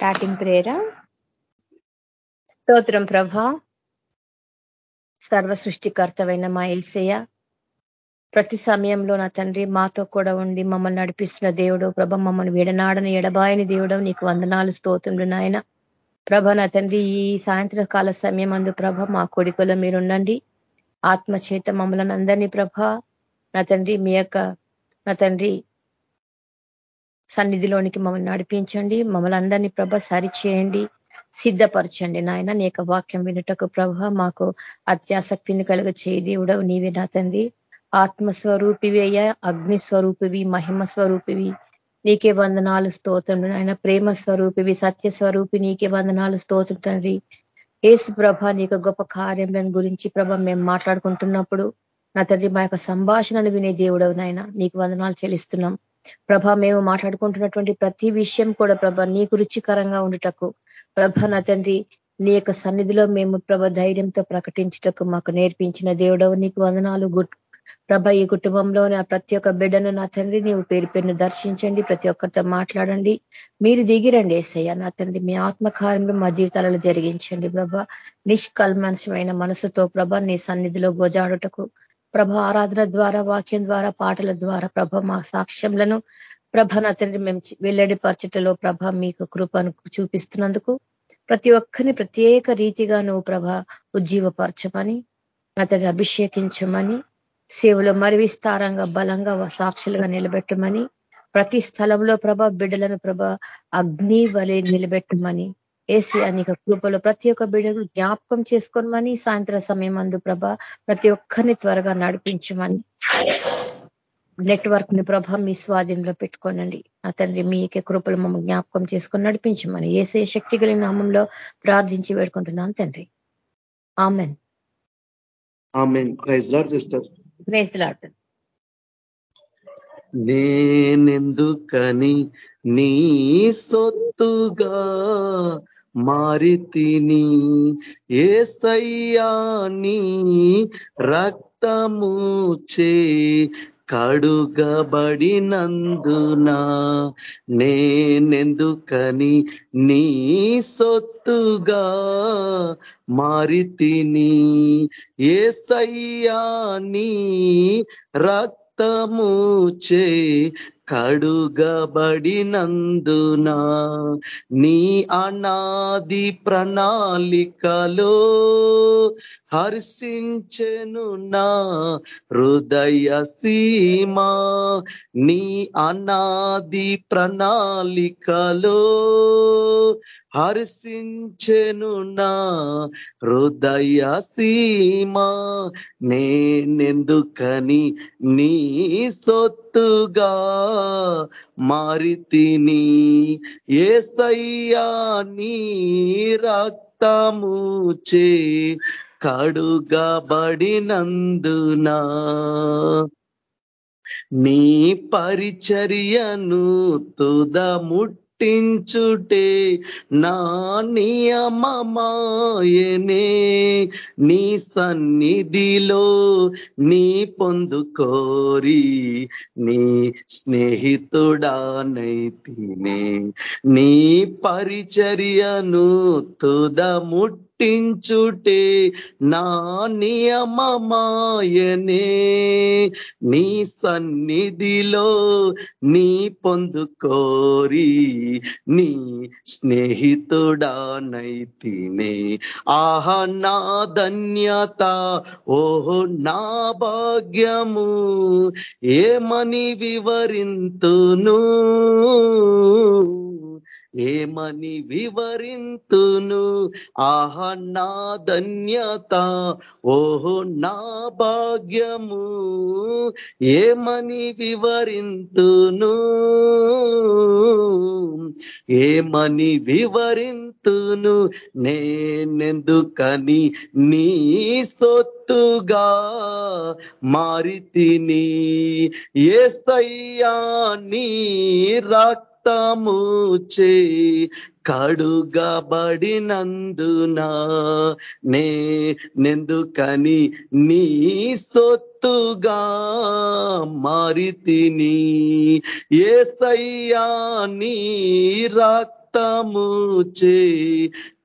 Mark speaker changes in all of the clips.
Speaker 1: Starting ప్రేయరా స్తోత్రం ప్రభా సర్వ సృష్టికర్తమైన మా ఎల్సయ్య ప్రతి సమయంలో నా తండ్రి మాతో కూడా ఉండి మమ్మల్ని నడిపిస్తున్న దేవుడు ప్రభ మమ్మల్ని విడనాడని ఎడబాయని దేవుడు నీకు వందనాలు స్తోత్రుడు నాయన ప్రభ నా తండ్రి ఈ సాయంత్రకాల సమయం అందు ప్రభ మా కొడుకులో మీరుండండి ఆత్మ చేత మమ్మల్ని అందరినీ ప్రభ నా తండ్రి మీ యొక్క నా తండ్రి సన్నిధిలోనికి మమ్మల్ని నడిపించండి. మమ్మల్ని అందరినీ ప్రభ సరిచేయండి. సిద్ధపరచండి నాయన. నీ యొక్క వాక్యం వినుటకు ప్రభ మాకు అత్యాసక్తిని కలుగ చేయి దేవుడవు. నీవే నా తండ్రి. ఆత్మస్వరూపివి అయ్యా. అగ్ని స్వరూపివి మహిమ స్వరూపివి నీకే వందనాలు స్తోత్రం ఆయన ప్రేమ స్వరూపివి సత్య స్వరూపి నీకే వందనాలు స్తోత్రం తండ్రి. ఏసు ప్రభ నీకు గొప్ప కార్యములను గురించి ప్రభ మేము మాట్లాడుకుంటున్నప్పుడు నా తండ్రి మా యొక్క సంభాషణను వినే దేవుడవు నాయన. నీకు వందనాలు చెల్లిస్తున్నాం. ప్రభ మేము మాట్లాడుకుంటున్నటువంటి ప్రతి విషయం కూడా ప్రభ నీకు రుచికరంగా ఉండుటకు. ప్రభ నా తండ్రి నీ యొక్క సన్నిధిలో మేము ప్రభ ధైర్యంతో ప్రకటించుటకు మాకు నేర్పించిన దేవుడవు నీకు వందనాలు ప్రభ ఈ కుటుంబంలో నా ప్రతి ఒక్క బిడ్డను నా తండ్రి నీవు పేరు పేరును దర్శించండి ప్రతి ఒక్కరితో మాట్లాడండి. మీరు దిగిరండి ఏసయ్య నా తండ్రి మీ ఆత్మకార్యంలో మా జీవితాలలో జరిగించండి ప్రభ. నిష్కల్మషమైన మనసుతో ప్రభ నీ సన్నిధిలో గోజాడుటకు. ప్రభ ఆరాధన ద్వారా వాక్యం ద్వారా పాటల ద్వారా ప్రభ మా సాక్ష్యంలను ప్రభ నా తండ్రి మేము వెల్లడిపరచటలో ప్రభ మీకు కృపను చూపిస్తున్నందుకు ప్రతి ఒక్కరిని ప్రత్యేక రీతిగా నువ్వు ప్రభ ఉజ్జీవపరచమని అతడిని అభిషేకించమని సేవలో మరి విస్తారంగా బలంగా సాక్షులుగా నిలబెట్టమని ప్రతి స్థలంలో ప్రభ బిడ్డలను ప్రభ అగ్ని వలె నిలబెట్టమని ఏసి అనేక కృపలో ప్రతి ఒక్క బిడ్డను జ్ఞాపకం చేసుకోమని సాయంత్ర సమయం అందు ప్రభ ప్రతి ఒక్కరిని త్వరగా నడిపించమని నెట్వర్క్ని ప్రభ మీ స్వాధీనంలో పెట్టుకోనండి. నా తండ్రి మీకే కృపలు మమ్మల్ని జ్ఞాపకం చేసుకొని నడిపించమని ఏసే శక్తి కలిగిన నామంలో ప్రార్థించి వేడుకుంటున్నాం తండ్రి. ఆమెన్. ప్రైజ్ లాడ్
Speaker 2: నేనెందుకని నీ సొత్తుగా మారితిని? ఏసయ్యా నీ రక్తము చే కడుగబడినందున నేనెందుకని నీ సొత్తుగా మారితిని? ఏసయ్యా నీ రక్తము చే కడుగబడినందున నీ అనాది ప్రణాళికలో హర్షించెను నా హృదయ సీమా. నీ అనాది ప్రణాళికలో హర్షించెను నా హృదయ సీమా. నేనెందుకని నీ సొత్తుగా మారితిని. ఏసయ్యా నీ రక్తము చే కడుగబడినందునా నీ పరిచర్యను తుదముట్ పుట్టించుటే నా నియమమాయనే. నీ సన్నిధిలో నీ పొందుకోరి నీ స్నేహితుడానైతినే నీ పరిచర్యను తుద పుట్టించుటే నా నియమమాయనే. నీ సన్నిధిలో నీ పొందుకోరి నీ స్నేహితుడానైతినే. ఆహ నా ధన్యత ఓహో నా భాగ్యము ఏమని వివరింతును? ఏమని వివరింతును? ఆహ నా ధన్యత. ఓహో నా భాగ్యము. ఏమని వివరింతును? ఏమని వివరింతును? నేనెందుకని నీ సొత్తుగా మారితిని ఏసయ్యా నీ రాక్ రక్తము చే కడుగబడినందున నే నెందుకని నీ సొత్తుగా మారితిని ఏసయ్యా నీ రక్త రక్తము చే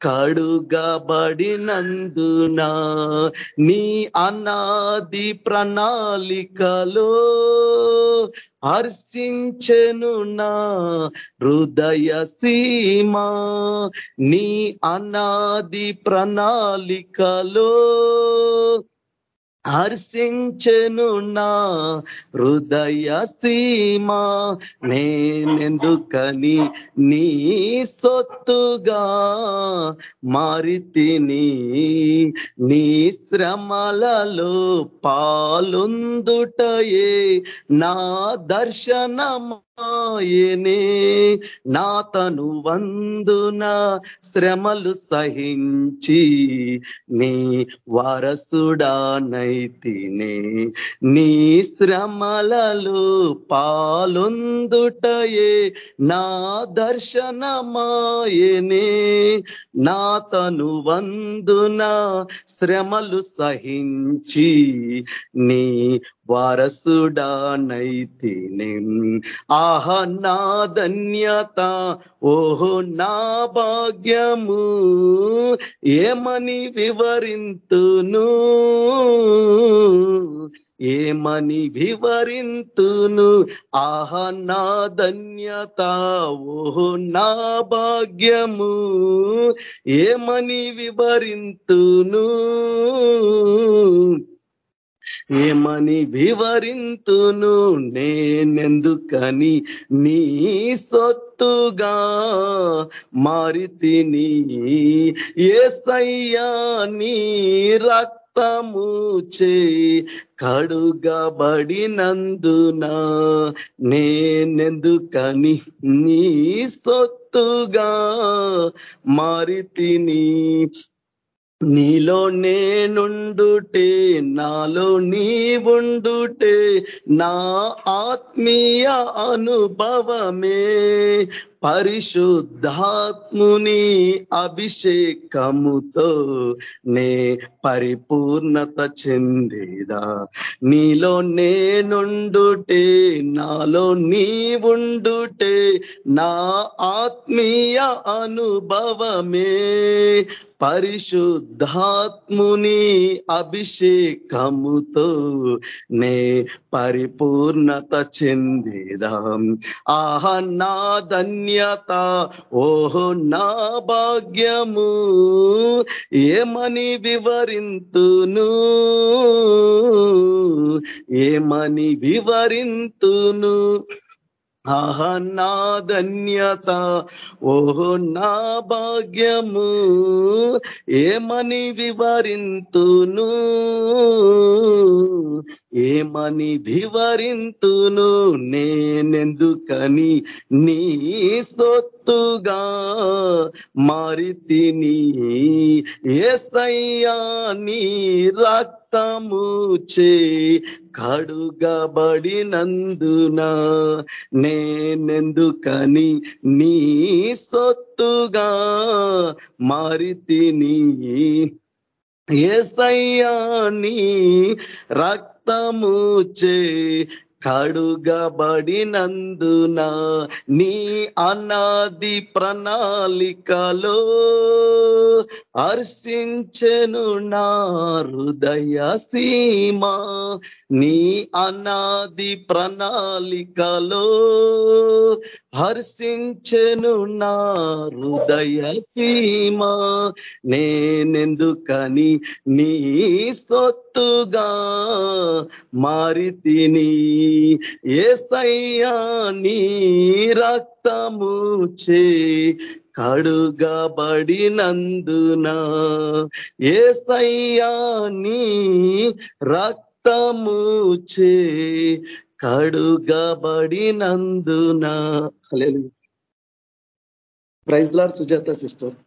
Speaker 2: కడుగబడినందున నీ అనాది ప్రణాళికలో హర్షించెను నా హృదయ సీమ. నీ అనాది ప్రణాళికలో హర్షించెను నా హృదయ సీమా నేనెందుకని నీ సొత్తుగా మారితిని? నీ శ్రమలలో పాలుందుటయే నా దర్శనమా? ఆయనే నా తను వందున శ్రమలు సహించి నీ వారసుడానైతినే నీ శ్రమలలో పాలొందుటయే నా దర్శనమాయనే నా తను వందున శ్రమలు సహించి నీ వారసుడానైతినే ఆహ నా ధన్యత ఓహో నా భాగ్యము ఏమని వివరింతును? ఏమని వివరింతును? ఆహ నా ధన్యత ఓహో నా భాగ్యము ఏమని వివరింతును? ఏమని వివరింతును నేనెందుకని నీ సొత్తుగా మారితిని? ఏసయ్యా నీ రక్తము చే కడుగబడినందున నేనెందుకని నీ సొత్తుగా మారితిని? నీలో నేనుండుటే నాలో నీవుండుటే నా ఆత్మీయ అనుభవమే. పరిశుద్ధాత్ముని అభిషేకముతో నే పరిపూర్ణత చెందేదా. నీలో నేనుండుటే నాలో నీవుండుటే నా ఆత్మీయ అనుభవమే. పరిశుద్ధాత్ముని అభిషేకముతో నే పరిపూర్ణత చెందిదాం. ఆహ నా ధన్య ధన్యత ఓహో నా భాగ్యము ఏమని వివరింతును? ఏమని వివరింతును? ఆహ నా ధన్యత ఓహో నా భాగ్యము ఏమని వివరింతును? ఏమని వివరింతును నేనెందుకని నీ సొత్తుగా మారితిని ఏసయ్యా నీ రక్ చే కడుగబడినందున నేనెందుకని నీ సొత్తుగా మారితిని? ఏసయ్యా నీ రక్తము చే కడుగబడినందున నీ అనాది ప్రణాళికలో హర్షించెను నా హృదయ సీమ. నీ అనాది ప్రణాళికలో హర్షించెను నా హృదయ సీమ. నేనెందుకని నీ సొత్ సొత్తుగా మారితిని. ఏసయ్యా నీ రక్తము చే కడుగబడినందున. ఏసయ్యా నీ రక్తము చే కడుగబడినందున. Praise Lord Sujatha sister.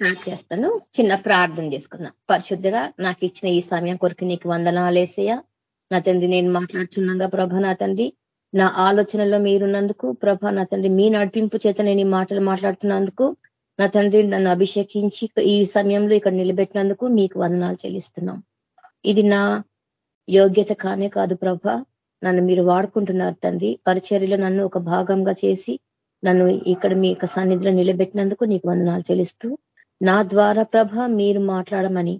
Speaker 1: చేస్తాను. చిన్న ప్రార్థన చేసుకుందాం. పరిశుద్ధుడా నాకు ఇచ్చిన ఈ సమయం కొరకు నీకు వందనాలేసయ్య నా తండ్రి నేను మాట్లాడుతున్నాగా ప్రభ నా తండ్రి. నా ఆలోచనలో మీరున్నందుకు ప్రభ నా తండ్రి మీ నడిపింపు చేత నేను ఈ మాటలు మాట్లాడుతున్నందుకు. నా తండ్రి నన్ను అభిషేకించి ఈ సమయంలో ఇక్కడ నిలబెట్టినందుకు మీకు వందనాలు చెల్లిస్తున్నాం. ఇది నా యోగ్యత కానే కాదు ప్రభ. నన్ను మీరు వాడుకుంటున్నారు తండ్రి. పరిచర్యలో నన్ను ఒక భాగంగా చేసి నన్ను ఇక్కడ మీ యొక్క సన్నిధిలో నిలబెట్టినందుకు నీకు వందనాలు చెల్లిస్తూ నా ద్వారా ప్రభ మీరు మాట్లాడమని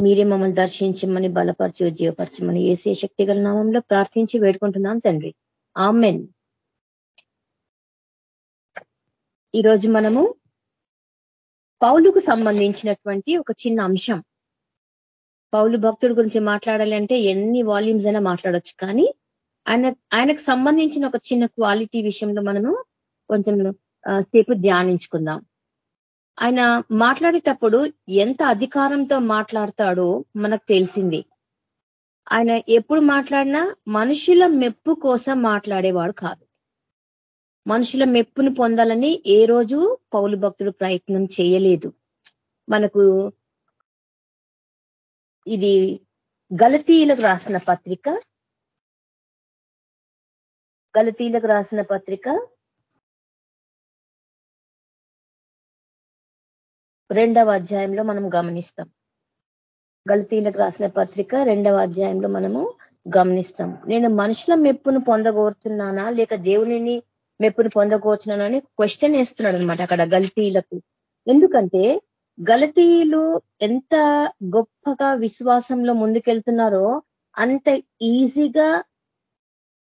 Speaker 1: మీరే మమ్మల్ని దర్శించమని బలపరిచి జీవపరచమని ఏసే శక్తి గల నామంలో ప్రార్థించి వేడుకుంటున్నాం తండ్రి. ఆమెన్. ఈరోజు మనము పౌలుకు సంబంధించినటువంటి ఒక చిన్న అంశం. పౌలు భక్తుడి గురించి మాట్లాడాలి అంటే ఎన్ని వాల్యూమ్స్ అయినా మాట్లాడొచ్చు కానీ ఆయన ఆయనకు సంబంధించిన ఒక చిన్న క్వాలిటీ విషయంలో మనము కొంచెం సేపు ధ్యానించుకుందాం. ఆయన మాట్లాడేటప్పుడు ఎంత అధికారంతో మాట్లాడతాడో మనకు తెలిసింది. ఆయన ఎప్పుడు మాట్లాడినా మనుషుల మెప్పు కోసం మాట్లాడేవాడు కాదు. మనుషుల మెప్పును పొందాలని ఏ రోజు పౌలు భక్తుడు ప్రయత్నం చేయలేదు. మనకు ఇది గలతీలకు రాసిన పత్రిక. గలతీలకు రాసిన పత్రిక రెండవ అధ్యాయంలో మనం గమనిస్తాం. గలతీలకు రాసిన పత్రిక రెండవ అధ్యాయంలో మనము గమనిస్తాం. నేను మనుషుల మెప్పును పొందగోరుతున్నానా? లేక దేవునిని మెప్పును పొందగోర్చున్నానని క్వశ్చన్ వేస్తున్నాడు అనమాట అక్కడ గల్తీలకు ఎందుకంటే గలతీయులు ఎంత గొప్పగా విశ్వాసంలో ముందుకెళ్తున్నారో అంత ఈజీగా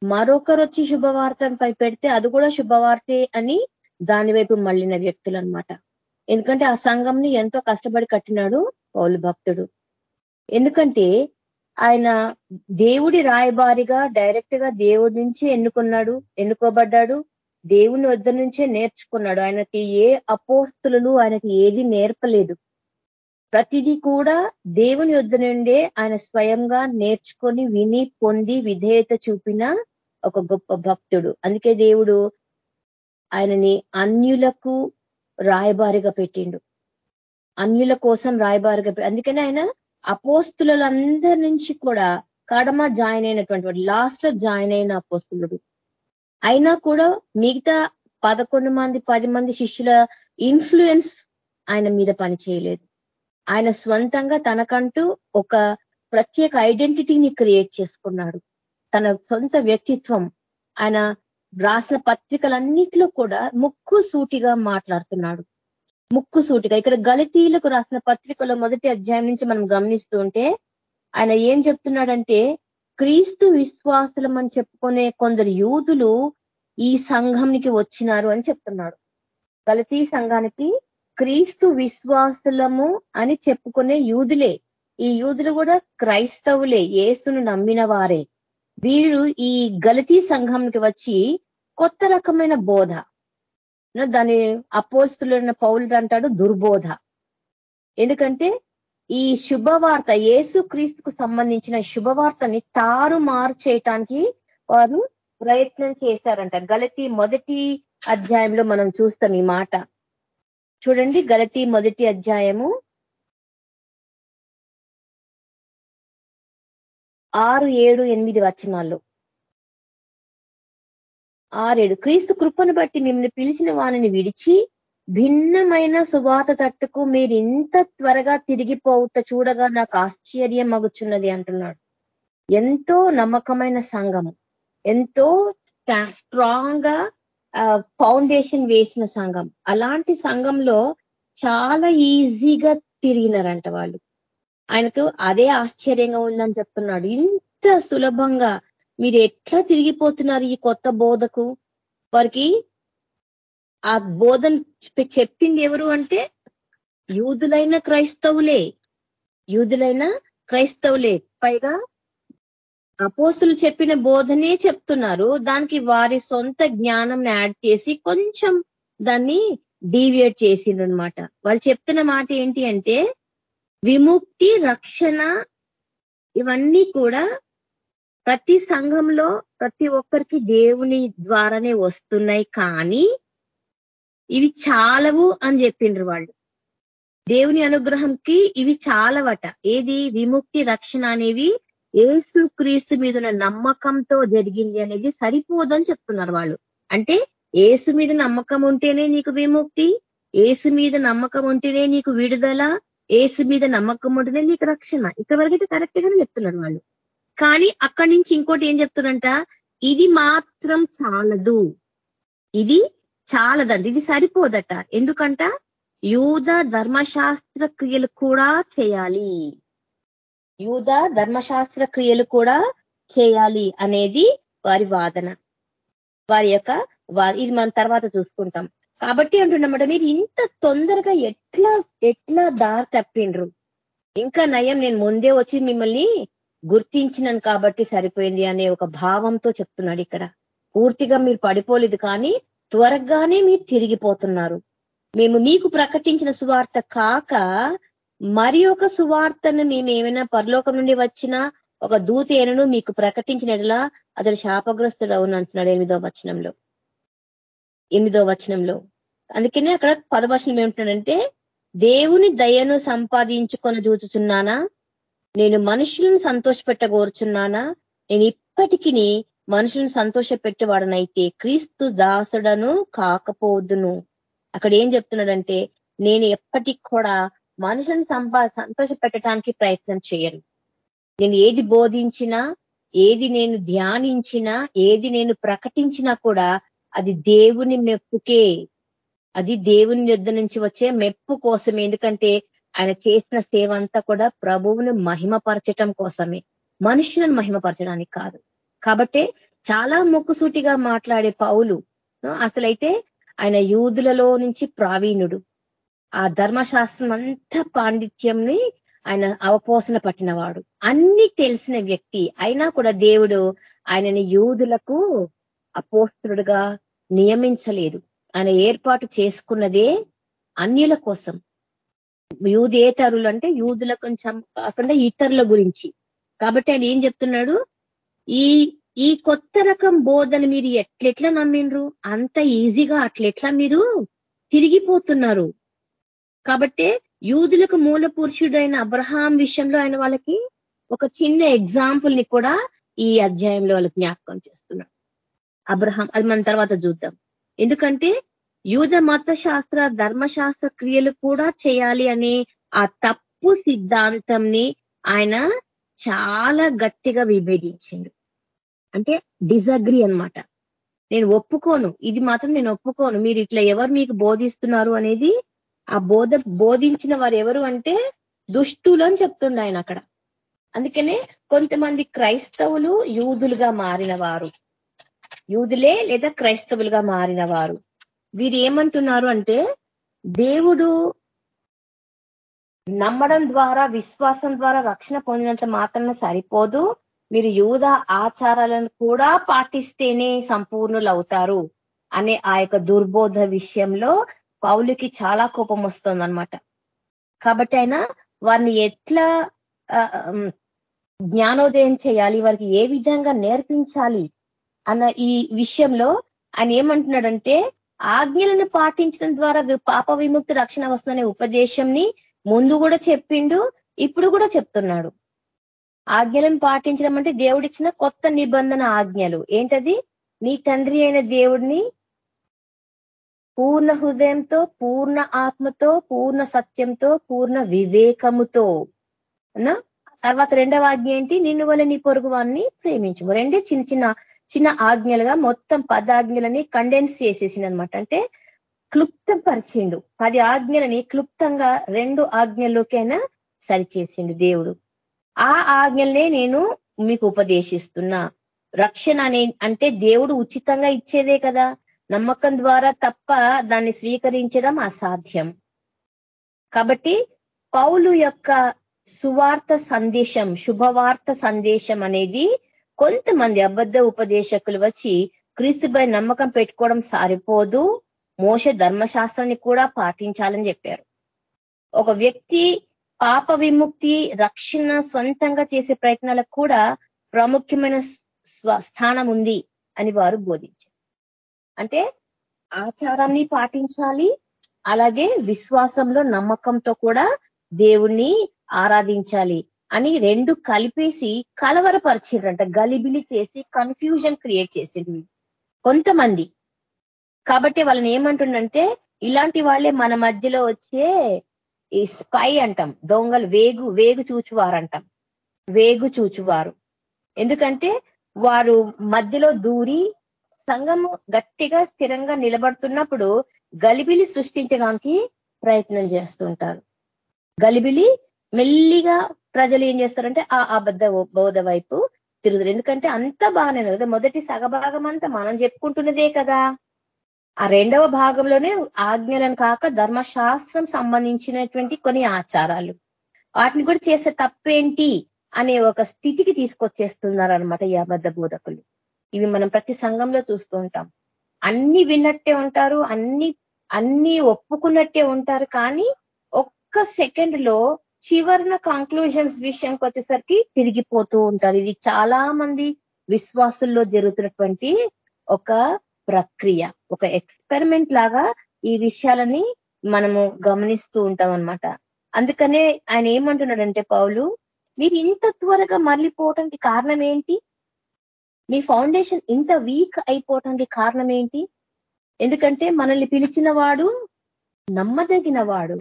Speaker 1: మరొకరు వచ్చి శుభవార్తపై పెడితే అది కూడా శుభవార్తే అని దాని వైపు మళ్ళిన వ్యక్తులు అనమాట ఎందుకంటే ఆ సంఘంని ఎంతో కష్టపడి కట్టినాడు పౌలు భక్తుడు. ఎందుకంటే ఆయన దేవుడి రాయబారిగా డైరెక్ట్గా దేవుడి నుంచి ఎన్నుకున్నాడు ఎన్నుకోబడ్డాడు. దేవుని వద్ద నుంచే నేర్చుకున్నాడు. ఆయనకి ఏ అపోస్తులు ఆయనకి ఏది నేర్పలేదు. ప్రతిదీ కూడా దేవుని వద్ద నుండే ఆయన స్వయంగా నేర్చుకొని విని పొంది విధేయత చూపిన ఒక గొప్ప భక్తుడు. అందుకే దేవుడు ఆయనని అన్యులకు రాయబారిగా పెట్టిండు. అన్యుల కోసం రాయబారిగా అందుకనే ఆయన అపోస్తులందరి నుంచి కూడా కడమ జాయిన్ అయినటువంటి వాడు లాస్ట్లో జాయిన్ అయిన అపోస్తులుడు. అయినా కూడా మిగతా పదకొండు మంది పది మంది శిష్యుల ఇన్ఫ్లుయెన్స్ ఆయన మీద పని చేయలేదు. ఆయన స్వంతంగా తనకంటూ ఒక ప్రత్యేక ఐడెంటిటీని క్రియేట్ చేసుకున్నాడు. తన సొంత వ్యక్తిత్వం. ఆయన రాసిన పత్రికలన్నిట్లో కూడా ముక్కు సూటిగా మాట్లాడుతున్నాడు. ముక్కు సూటిగా. ఇక్కడ గలితీలకు రాసిన పత్రికలో మొదటి అధ్యాయం నుంచి మనం గమనిస్తూ ఉంటే ఆయన ఏం చెప్తున్నాడంటే క్రీస్తు విశ్వాసులం అని చెప్పుకునే కొందరు యూదులు ఈ సంఘంనికి వచ్చినారు అని చెప్తున్నాడు. గలతీ సంఘానికి క్రీస్తు విశ్వాసులము అని చెప్పుకునే యూదులే. ఈ యూదులు కూడా క్రైస్తవులే. ఏసును నమ్మిన వారే. వీరు ఈ గలతీ సంఘంకి వచ్చి కొత్త రకమైన బోధ. దాని అపోస్తులైన పౌరుడు అంటాడు దుర్బోధ. ఎందుకంటే ఈ శుభవార్త ఏసు క్రీస్తుకు సంబంధించిన శుభవార్తని తారు చేయటానికి వారు ప్రయత్నం చేశారంట. గలతీ మొదటి అధ్యాయంలో మనం చూస్తాం ఈ మాట. చూడండి గలతీ మొదటి అధ్యాయము ఆరు ఏడు ఎనిమిది వచనాల్లో. ఆరేడు క్రీస్తు కృపను బట్టి మిమ్మల్ని పిలిచిన వాణిని విడిచి భిన్నమైన సువాత తట్టుకు మీరు ఇంత త్వరగా తిరిగిపోవుట చూడగా నాకు ఆశ్చర్యం మగుచున్నది అంటున్నాడు. ఎంతో నమ్మకమైన సంఘము. ఎంతో స్ట్రాంగ్గా ఫౌండేషన్ వేసిన సంఘం. అలాంటి సంఘంలో చాలా ఈజీగా తిరిగినారంట వాళ్ళు. ఆయనకు అదే ఆశ్చర్యంగా ఉందని చెప్తున్నాడు. ఇంత సులభంగా మీరు ఎట్లా తిరిగిపోతున్నారు ఈ కొత్త బోధకు? వారికి ఆ బోధన చెప్పింది ఎవరు అంటే యూదులైన క్రైస్తవులే. యూదులైన క్రైస్తవులే. పైగా అపోసులు చెప్పిన బోధనే చెప్తున్నారు. దానికి వారి సొంత జ్ఞానం యాడ్ చేసి కొంచెం దాన్ని డీవియేట్ చేసిండ్రనమాట వాళ్ళు చెప్తున్న మాట ఏంటి అంటే విముక్తి రక్షణ ఇవన్నీ కూడా ప్రతి సంఘంలో ప్రతి ఒక్కరికి దేవుని ద్వారానే వస్తున్నాయి. కానీ ఇవి చాలవు అని చెప్పిండ్రు వాళ్ళు. దేవుని అనుగ్రహంకి ఇవి చాలవట. ఏది? విముక్తి రక్షణ అనేవి ఏసు క్రీస్తు మీద నమ్మకంతో జరిగింది అనేది సరిపోదని చెప్తున్నారు వాళ్ళు. అంటే ఏసు మీద నమ్మకం ఉంటేనే నీకు విముక్తి ఏసు మీద నమ్మకం ఉంటేనే నీకు విడుదల ఏసు మీద నమ్మకం ఉంటేనే నీకు రక్షణ. ఇక్కడ వరకైతే కరెక్ట్ గానే చెప్తున్నారు వాళ్ళు. కానీ అక్కడి నుంచి ఇంకోటి ఏం చెప్తున్నారంట? ఇది మాత్రం చాలదు. ఇది చాలదండి. ఇది సరిపోదట. ఎందుకంట? యూద ధర్మశాస్త్ర క్రియలు కూడా చేయాలి. యూద ధర్మశాస్త్ర క్రియలు కూడా చేయాలి అనేది వారి వాదన. వారి యొక్క ఇది మనం తర్వాత చూసుకుంటాం. కాబట్టి అంటున్నమాట మీరు ఇంత తొందరగా ఎట్లా ఎట్లా దారి తప్పిండ్రు? ఇంకా నయం నేను ముందే వచ్చి మిమ్మల్ని గుర్తించినాను కాబట్టి సరిపోయింది అనే ఒక భావంతో చెప్తున్నాడు ఇక్కడ. పూర్తిగా మీరు పడిపోలేదు కానీ త్వరగానే మీరు తిరిగిపోతున్నారు. మేము మీకు ప్రకటించిన సువార్త కాక మరి ఒక సువార్తను మేము ఏమైనా పరలోకం నుండి వచ్చిన ఒక దూత ఏనను మీకు ప్రకటించినట్లా అతడు శాపగ్రస్తుడు అవును అంటున్నాడు ఎనిమిదో వచనంలో. ఎనిమిదో వచనంలో. అందుకనే అక్కడ పదవచనం ఏమిటంటే దేవుని దయను సంపాదించుకొని చూచుచున్నానా? నేను మనుషులను సంతోషపెట్టగోరుచున్నానా? నేను ఇప్పటికీ మనుషులను సంతోషపెట్టేవాడనైతే క్రీస్తు దాసుడను కాకపోదును. అక్కడ ఏం చెప్తున్నాడంటే నేను ఎప్పటికి కూడా మనుషులను సంపా సంతోష పెట్టడానికి ప్రయత్నం చేయను. నేను ఏది బోధించినా ఏది నేను ధ్యానించినా ఏది నేను ప్రకటించినా కూడా అది దేవుని మెప్పుకే. అది దేవుని యుద్ధ నుంచి వచ్చే మెప్పు కోసమే. ఎందుకంటే ఆయన చేసిన సేవ అంతా కూడా ప్రభువును మహిమపరచటం కోసమే. మనుషులను మహిమపరచడానికి కాదు. కాబట్టి చాలా మొక్కుసూటిగా మాట్లాడే పౌలు అసలైతే ఆయన యూదులలో నుంచి ప్రావీణుడు ఆ ధర్మశాస్త్రం అంతా పాండిత్యంని ఆయన అవపోసన పట్టినవాడు. అన్ని తెలిసిన వ్యక్తి అయినా కూడా దేవుడు ఆయనని యూదులకు అపోస్తుడుగా నియమించలేదు. ఆయన ఏర్పాటు చేసుకున్నదే అన్యుల కోసం. యూదేతరులు అంటే యూదుల కొంచెం కాకుండా ఇతరుల గురించి. కాబట్టి ఆయన ఏం చెప్తున్నాడు? ఈ ఈ కొత్త రకం బోధన మీరు ఎట్లెట్లా నమ్మిండ్రు? అంత ఈజీగా అట్లెట్లా మీరు తిరిగిపోతున్నారు? కాబట్టి యూదులకు మూల పురుషుడైన అబ్రహాం విషయంలో ఆయన వాళ్ళకి ఒక చిన్న ఎగ్జాంపుల్ని కూడా ఈ అధ్యాయంలో వాళ్ళకి జ్ఞాపకం చేస్తున్నాడు. అబ్రహాం అది మన తర్వాత చూద్దాం. ఎందుకంటే యూద మత శాస్త్ర ధర్మశాస్త్ర క్రియలు కూడా చేయాలి అనే ఆ తప్పు సిద్ధాంతంని ఆయన చాలా గట్టిగా విభేదించిండు. అంటే డిజగ్రీ అనమాట నేను ఒప్పుకోను. ఇది మాత్రం నేను ఒప్పుకోను. మీరు ఇట్లా ఎవరు మీకు బోధిస్తున్నారు అనేది ఆ బోధ బోధించిన వారు ఎవరు అంటే దుష్టులు అని చెప్తుండ ఆయన అక్కడ. అందుకనే కొంతమంది క్రైస్తవులు యూదులుగా మారిన వారు. యూదులే లేదా క్రైస్తవులుగా మారిన వారు వీరు ఏమంటున్నారు అంటే దేవుడు నమ్మడం ద్వారా విశ్వాసం ద్వారా రక్షణ పొందినంత మాత్రమే సరిపోదు. మీరు యూద ఆచారాలను కూడా పాటిస్తేనే సంపూర్ణులు అవుతారు అనే ఆ యొక్క దుర్బోధ విషయంలో పౌలుకి చాలా కోపం వస్తుందనమాట కాబట్టి ఆయన వారిని ఎట్లా జ్ఞానోదయం చేయాలి వారికి ఏ విధంగా నేర్పించాలి అన్న ఈ విషయంలో ఆయన ఏమంటున్నాడంటే ఆజ్ఞలను పాటించడం ద్వారా పాప విముక్తి రక్షణ వస్తుందనే ఉపదేశంని ముందు కూడా చెప్పిండు ఇప్పుడు కూడా చెప్తున్నాడు. ఆజ్ఞలను పాటించడం అంటే దేవుడిచ్చిన కొత్త నిబంధన ఆజ్ఞలు. ఏంటది? నీ తండ్రి అయిన దేవుడిని పూర్ణ హృదయంతో పూర్ణ ఆత్మతో పూర్ణ సత్యంతో పూర్ణ వివేకముతో. తర్వాత రెండవ ఆజ్ఞ ఏంటి? నిన్ను వల్ల నీ పొరుగు వాడిని ప్రేమించము. రెండే చిన్న చిన్న చిన్న ఆజ్ఞలుగా మొత్తం పదాజ్ఞలని కండెన్స్ చేసేసింది అనమాట అంటే క్లుప్తం పరిచిండు పది ఆజ్ఞలని క్లుప్తంగా రెండు ఆజ్ఞల్లోకైనా సరిచేసిండు దేవుడు. ఆ ఆజ్ఞల్నే నేను మీకు ఉపదేశిస్తున్నా. రక్షణ అనే అంటే దేవుడు ఉచితంగా ఇచ్చేదే కదా. నమ్మకం ద్వారా తప్ప దాన్ని స్వీకరించడం అసాధ్యం. కాబట్టి పౌలు యొక్క సువార్త సందేశం శుభవార్త సందేశం అనేది కొంతమంది అబద్ధ ఉపదేశకులు వచ్చి క్రీస్తుపై నమ్మకం పెట్టుకోవడం సారిపోదు మోస ధర్మశాస్త్రాన్ని కూడా పాటించాలని చెప్పారు. ఒక వ్యక్తి పాప విముక్తి రక్షణ స్వంతంగా చేసే ప్రయత్నాలకు కూడా ప్రాముఖ్యమైన స్థానం ఉంది అని వారు బోధించారు. అంటే ఆచారాన్ని పాటించాలి అలాగే విశ్వాసంలో నమ్మకంతో కూడా దేవుణ్ణి ఆరాధించాలి. అని రెండు కలిపేసి కలవరపరిచిండ్రంట గలిబిలి చేసి కన్ఫ్యూజన్ క్రియేట్ చేసింది కొంతమంది. కాబట్టి వాళ్ళని ఏమంటుండంటే ఇలాంటి వాళ్ళే మన మధ్యలో వచ్చే ఈ స్పై అంటాం. దొంగలు వేగు వేగు చూచువారు అంటాం వేగు చూచువారు. ఎందుకంటే వారు మధ్యలో దూరి సంఘము గట్టిగా స్థిరంగా నిలబడుతున్నప్పుడు గలిబిలి సృష్టించడానికి ప్రయత్నం చేస్తుంటారు. గలిబిలి మెల్లిగా ప్రజలు ఏం చేస్తారంటే ఆ అబద్ధ బోధ వైపు తిరుగుతారు. ఎందుకంటే అంత బాగానే కదా. మొదటి సగభాగం అంతా మనం చెప్పుకుంటున్నదే కదా. ఆ రెండవ భాగంలోనే ఆజ్ఞలను కాక ధర్మశాస్త్రం సంబంధించినటువంటి కొన్ని ఆచారాలు. వాటిని కూడా చేసే తప్పేంటి అనే ఒక స్థితికి తీసుకొచ్చేస్తున్నారు అనమాట ఈ అబద్ధ బోధకులు. ఇవి మనం ప్రతి సంఘంలో చూస్తూ ఉంటాం. అన్ని విన్నట్టే ఉంటారు అన్ని అన్ని ఒప్పుకున్నట్టే ఉంటారు. కానీ ఒక్క సెకండ్లో చివరిన కంక్లూజన్స్ విషయానికి వచ్చేసరికి తిరిగిపోతూ ఉంటారు. ఇది చాలా మంది విశ్వాసుల్లో జరుగుతున్నటువంటి ఒక ప్రక్రియ ఒక ఎక్స్పెరిమెంట్ లాగా ఈ విషయాలని మనము గమనిస్తూ ఉంటాం అనమాట అందుకనే ఆయన ఏమంటున్నాడంటే పౌలు మీరు ఇంత త్వరగా మరలిపోవటానికి కారణం ఏంటి? మీ ఫౌండేషన్ ఇంత వీక్ అయిపోవటానికి కారణం ఏంటి? ఎందుకంటే మనల్ని పిలిచిన వాడు నమ్మదగిన వాడు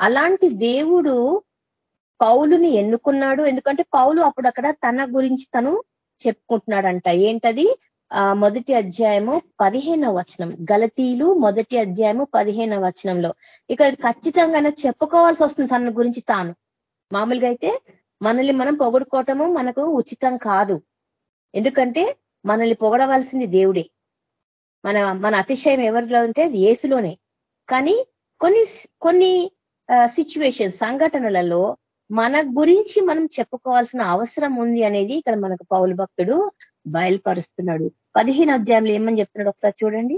Speaker 1: అలాంటి దేవుడు పౌలుని ఎన్నుకున్నాడు. ఎందుకంటే పౌలు అప్పుడు అక్కడ తన గురించి తను చెప్పుకుంటున్నాడంట. ఏంటది? ఆ మొదటి అధ్యాయము పదిహేనవ వచనం. గలతీలు మొదటి అధ్యాయము పదిహేనవ వచనంలో. ఇక్కడ ఖచ్చితంగా చెప్పుకోవాల్సి వస్తుంది తన గురించి తాను. మామూలుగా అయితే మనల్ని మనం పొగడుకోవటము మనకు ఉచితం కాదు. ఎందుకంటే మనల్ని పొగడవలసింది దేవుడే. మన మన అతిశయం ఎవరిలో ఉంటే అది ఏసులోనే కానీ కొన్ని కొన్ని సిచ్యువేషన్ సంఘటనలలో మన గురించి మనం చెప్పుకోవాల్సిన అవసరం ఉంది అనేది ఇక్కడ మనకు పౌలు భక్తుడు బయలుపరుస్తున్నాడు. పదిహేను అధ్యాయంలో ఏమని చెప్తున్నాడు ఒకసారి చూడండి.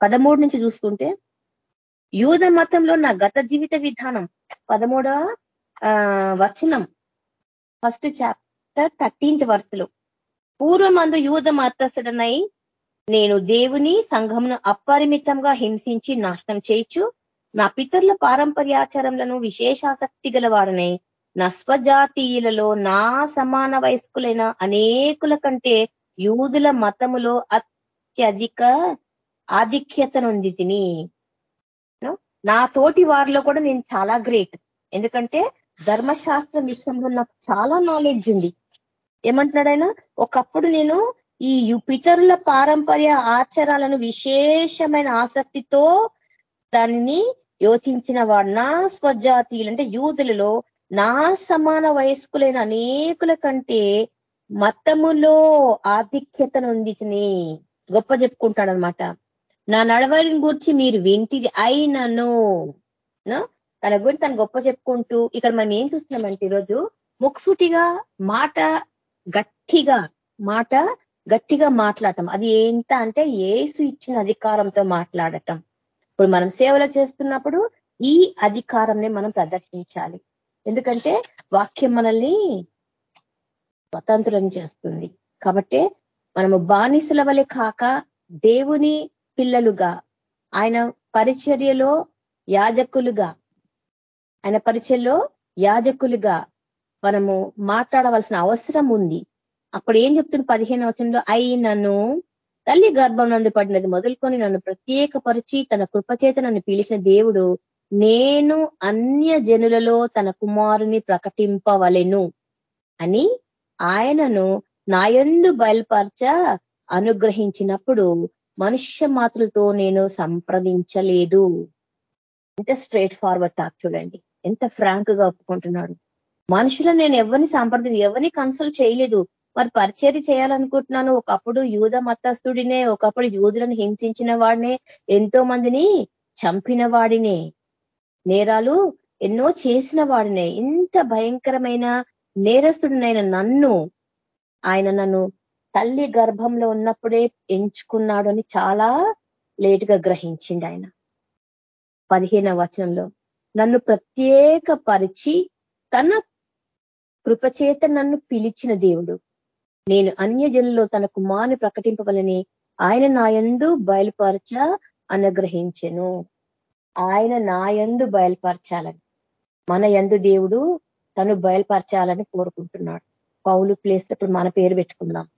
Speaker 1: పదమూడు నుంచి చూసుకుంటే యూద మతంలో నా గత జీవిత విధానం పదమూడవ వచనం ఫస్ట్ చాప్టర్ థర్టీన్త్ వర్త్లో పూర్వమందు యూద మతస్థుడనై నేను దేవుని సంఘమును అపరిమితంగా హింసించి నాశనం చేయొచ్చు నా పితరుల పారంపర్యాచారములను విశేషాసక్తి గలవాడనై నా స్వజాతీయులలో నా సమాన వయస్కులైన అనేకుల కంటే యూదుల మతములో అత్యధిక ఆధిక్యతనుంది తిని. నా తోటి వారిలో కూడా నేను చాలా గ్రేట్. ఎందుకంటే ధర్మశాస్త్రం విషయంలో నాకు చాలా నాలెడ్జ్ ఉంది. ఏమంటున్నాడైనా ఒకప్పుడు నేను ఈ పితరుల పారంపర్య ఆచారాలను విశేషమైన ఆసక్తితో దానిని యోచించిన వాడు నా స్వజాతీయులు అంటే యూదులలో నా సమాన వయస్కులైన అనేకుల కంటే మతములో ఆధిక్యతను నొందించి గొప్ప చెప్పుకుంటాడనమాట నా నడవడిని గురించి మీరు వింటిది అయినను. తన గురించి తను గొప్ప చెప్పుకుంటూ ఇక్కడ మనం ఏం చూస్తున్నామంటే ఈరోజు ముక్సుటిగా మాట గట్టిగా మాట గట్టిగా మాట్లాడటం. అది ఎంత అంటే ఏసు ఇచ్చిన అధికారంతో మాట్లాడటం. ఇప్పుడు మనం సేవలు చేస్తున్నప్పుడు ఈ అధికారంని మనం ప్రదర్శించాలి. ఎందుకంటే వాక్యం మనల్ని స్వతంత్రం చేస్తుంది. కాబట్టి మనము బానిసల వలె కాక దేవుని పిల్లలుగా ఆయన పరిచర్యలో యాజకులుగా ఆయన పరిచయలో యాజకులుగా మనము మాట్లాడవలసిన అవసరం ఉంది. అప్పుడు ఏం చెప్తున్న పదిహేను వచనంలో అయినను తల్లి గర్భం నందు పడినది మొదలుకొని నన్ను ప్రత్యేకపరిచి తన కృపచేత నన్ను పిలిచిన దేవుడు నేను అన్య జనులలో తన కుమారుని ప్రకటింపవలెను అని ఆయనను నాయందు బయలుపరచ అనుగ్రహించినప్పుడు మనుష్య మాతృలతో నేను సంప్రదించలేదు. ఎంత స్ట్రేట్ ఫార్వర్డ్ టాక్ చూడండి. ఎంత ఫ్రాంక్గా ఒప్పుకుంటున్నాడు. మనుషులను నేను ఎవరిని సంప్రదించి ఎవరిని కన్సల్ట్ చేయలేదు. మరి పరిచర్య చేయాలనుకుంటున్నాను. ఒకప్పుడు యూద మతస్థుడినే ఒకప్పుడు యూదులను హింసించిన వాడినే ఎంతో మందిని చంపిన వాడినే నేరాలు ఎన్నో చేసిన వాడినే ఇంత భయంకరమైన నేరస్తుడినైన నన్ను ఆయన నన్ను తల్లి గర్భంలో ఉన్నప్పుడే ఎంచుకున్నాడు అని చాలా లేటుగా గ్రహించింది ఆయన. పదిహేనవ వచనంలో నన్ను ప్రత్యేక పరిచి తన కృపచేత నన్ను పిలిచిన దేవుడు. నేను అన్యజనుల్లో తన కుమారుని ప్రకటింపవలని ఆయన నాయందు బయలుపరచ అనుగ్రహించెను. ఆయన నాయందు బయలుపరచాలని. మన ఎందు దేవుడు తను బయలుపరచాలని కోరుకుంటున్నాడు. పౌలు ప్లేస్ ఇప్పుడు మన పేరు పెట్టుకుందాం.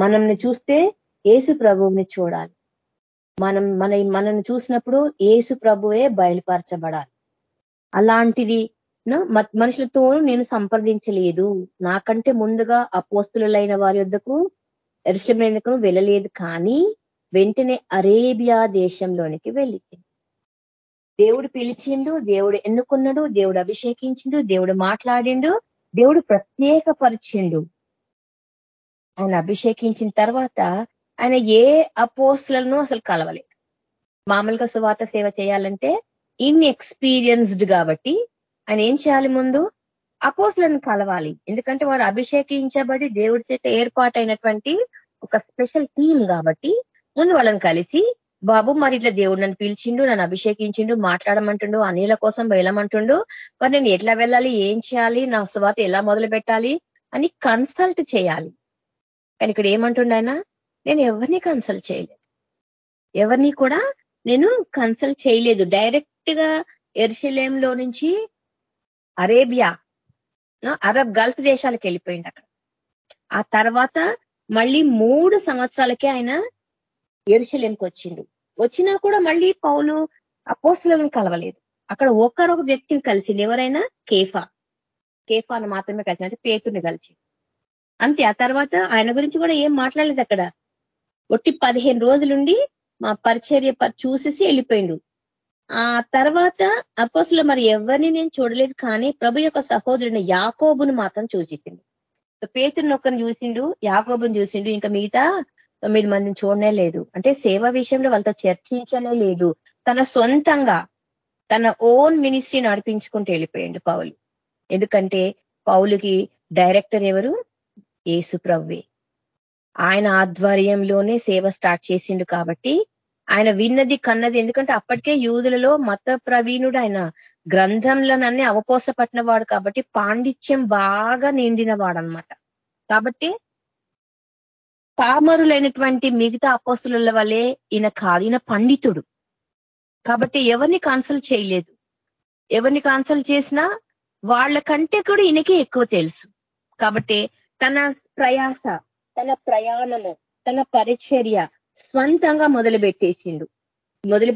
Speaker 1: మనల్ని చూస్తే ఏసు ప్రభువుని చూడాలి. మనం మన మనల్ని చూసినప్పుడు ఏసు ప్రభువే బయలుపరచబడాలి. అలాంటిది మనుషులతో నేను సంప్రదించలేదు. నాకంటే ముందుగా అపోస్తులైన వారి వద్దకు ఎరుసలేకు వెళ్ళలేదు కానీ వెంటనే అరేబియా దేశంలోనికి వెళ్ళింది. దేవుడు పిలిచిండు దేవుడు ఎన్నుకున్నాడు దేవుడు అభిషేకించిండు దేవుడు మాట్లాడిండు దేవుడు ప్రత్యేకపరిచిండు. ఆయన అభిషేకించిన తర్వాత ఆయన ఏ అపోస్తులను అసలు కలవలేదు. మామూలుగా సువార్త సేవ చేయాలంటే ఇన్ ఎక్స్పీరియన్స్డ్ కాబట్టి ఆయన ఏం చేయాలి ముందు? అపోసులను కలవాలి. ఎందుకంటే వారు అభిషేకించబడి దేవుడి చేత ఏర్పాటైనటువంటి ఒక స్పెషల్ టీం కాబట్టి ముందు వాళ్ళని కలిసి బాబు మరి ఇట్లా దేవుడు నన్ను పిలిచిండు నన్ను అభిషేకించిండు మాట్లాడమంటుండు అనిల కోసం వెళ్ళమంటుండు మరి నేను ఎట్లా వెళ్ళాలి ఏం చేయాలి నా స్వాత ఎలా మొదలు పెట్టాలి అని కన్సల్ట్ చేయాలి. కానీ ఇక్కడ ఏమంటుండ నేను ఎవరిని కన్సల్ట్ చేయలేదు. ఎవరిని కూడా నేను కన్సల్ట్ చేయలేదు. డైరెక్ట్గా ఎర్షలేంలో నుంచి అరేబియా అరబ్ గల్ఫ్ దేశాలకు వెళ్ళిపోయింది అక్కడ ఆ తర్వాత మళ్ళీ మూడు సంవత్సరాలకే ఆయన ఎరుసలేంకి వచ్చిండు. వచ్చినా కూడా మళ్ళీ పౌలు అపోస్తులను కలవలేదు. అక్కడ ఒకరొక వ్యక్తిని కలిసింది ఎవరైనా? కేఫా. కేఫాను మాత్రమే కలిసి అంటే పేతుని కలిసి అంతే. ఆ తర్వాత ఆయన గురించి కూడా ఏం మాట్లాడలేదు అక్కడ. ఒట్టి పదిహేను రోజులుండి మా పరిచర్య చూసేసి వెళ్ళిపోయిండు. ఆ తర్వాత అపోసులు మరి ఎవరిని నేను చూడలేదు కానీ ప్రభు యొక్క సహోదరుని యాకోబును మాత్రం చూచింది. పేతుని ఒక్కరిని చూసిండు యాకోబుని చూసిండు ఇంకా మిగతా తొమ్మిది మందిని చూడనే లేదు. అంటే సేవ విషయంలో వాళ్ళతో చర్చించనే లేదు. తన సొంతంగా తన ఓన్ మినిస్ట్రీ నడిపించుకుంటూ వెళ్ళిపోయాడు పౌలు. ఎందుకంటే పౌలుకి డైరెక్టర్ ఎవరు? ఏసు ప్రవ్వే ఆయన ఆధ్వర్యంలోనే సేవ స్టార్ట్ చేసిండు కాబట్టి ఆయన విన్నది కన్నది ఎందుకంటే అప్పటికే యూదులలో మత ప్రవీణుడు ఆయన. గ్రంథంలోనన్నీ అవపోస వాడు కాబట్టి పాండిత్యం బాగా నిండిన వాడనమాట కాబట్టి పామరులైనటువంటి మిగతా అపోస్తుల వల్లే ఈయన కాదు ఈయన పండితుడు. కాబట్టి ఎవరిని కన్సల్ట్ చేయలేదు. ఎవరిని కన్సల్ట్ చేసినా వాళ్ళకంటే కూడా ఈయనకే ఎక్కువ తెలుసు. కాబట్టి తన ప్రయాస తన ప్రయాణము తన పరిచర్య స్వంతంగా మొదలు పెట్టేసిండు మొదలు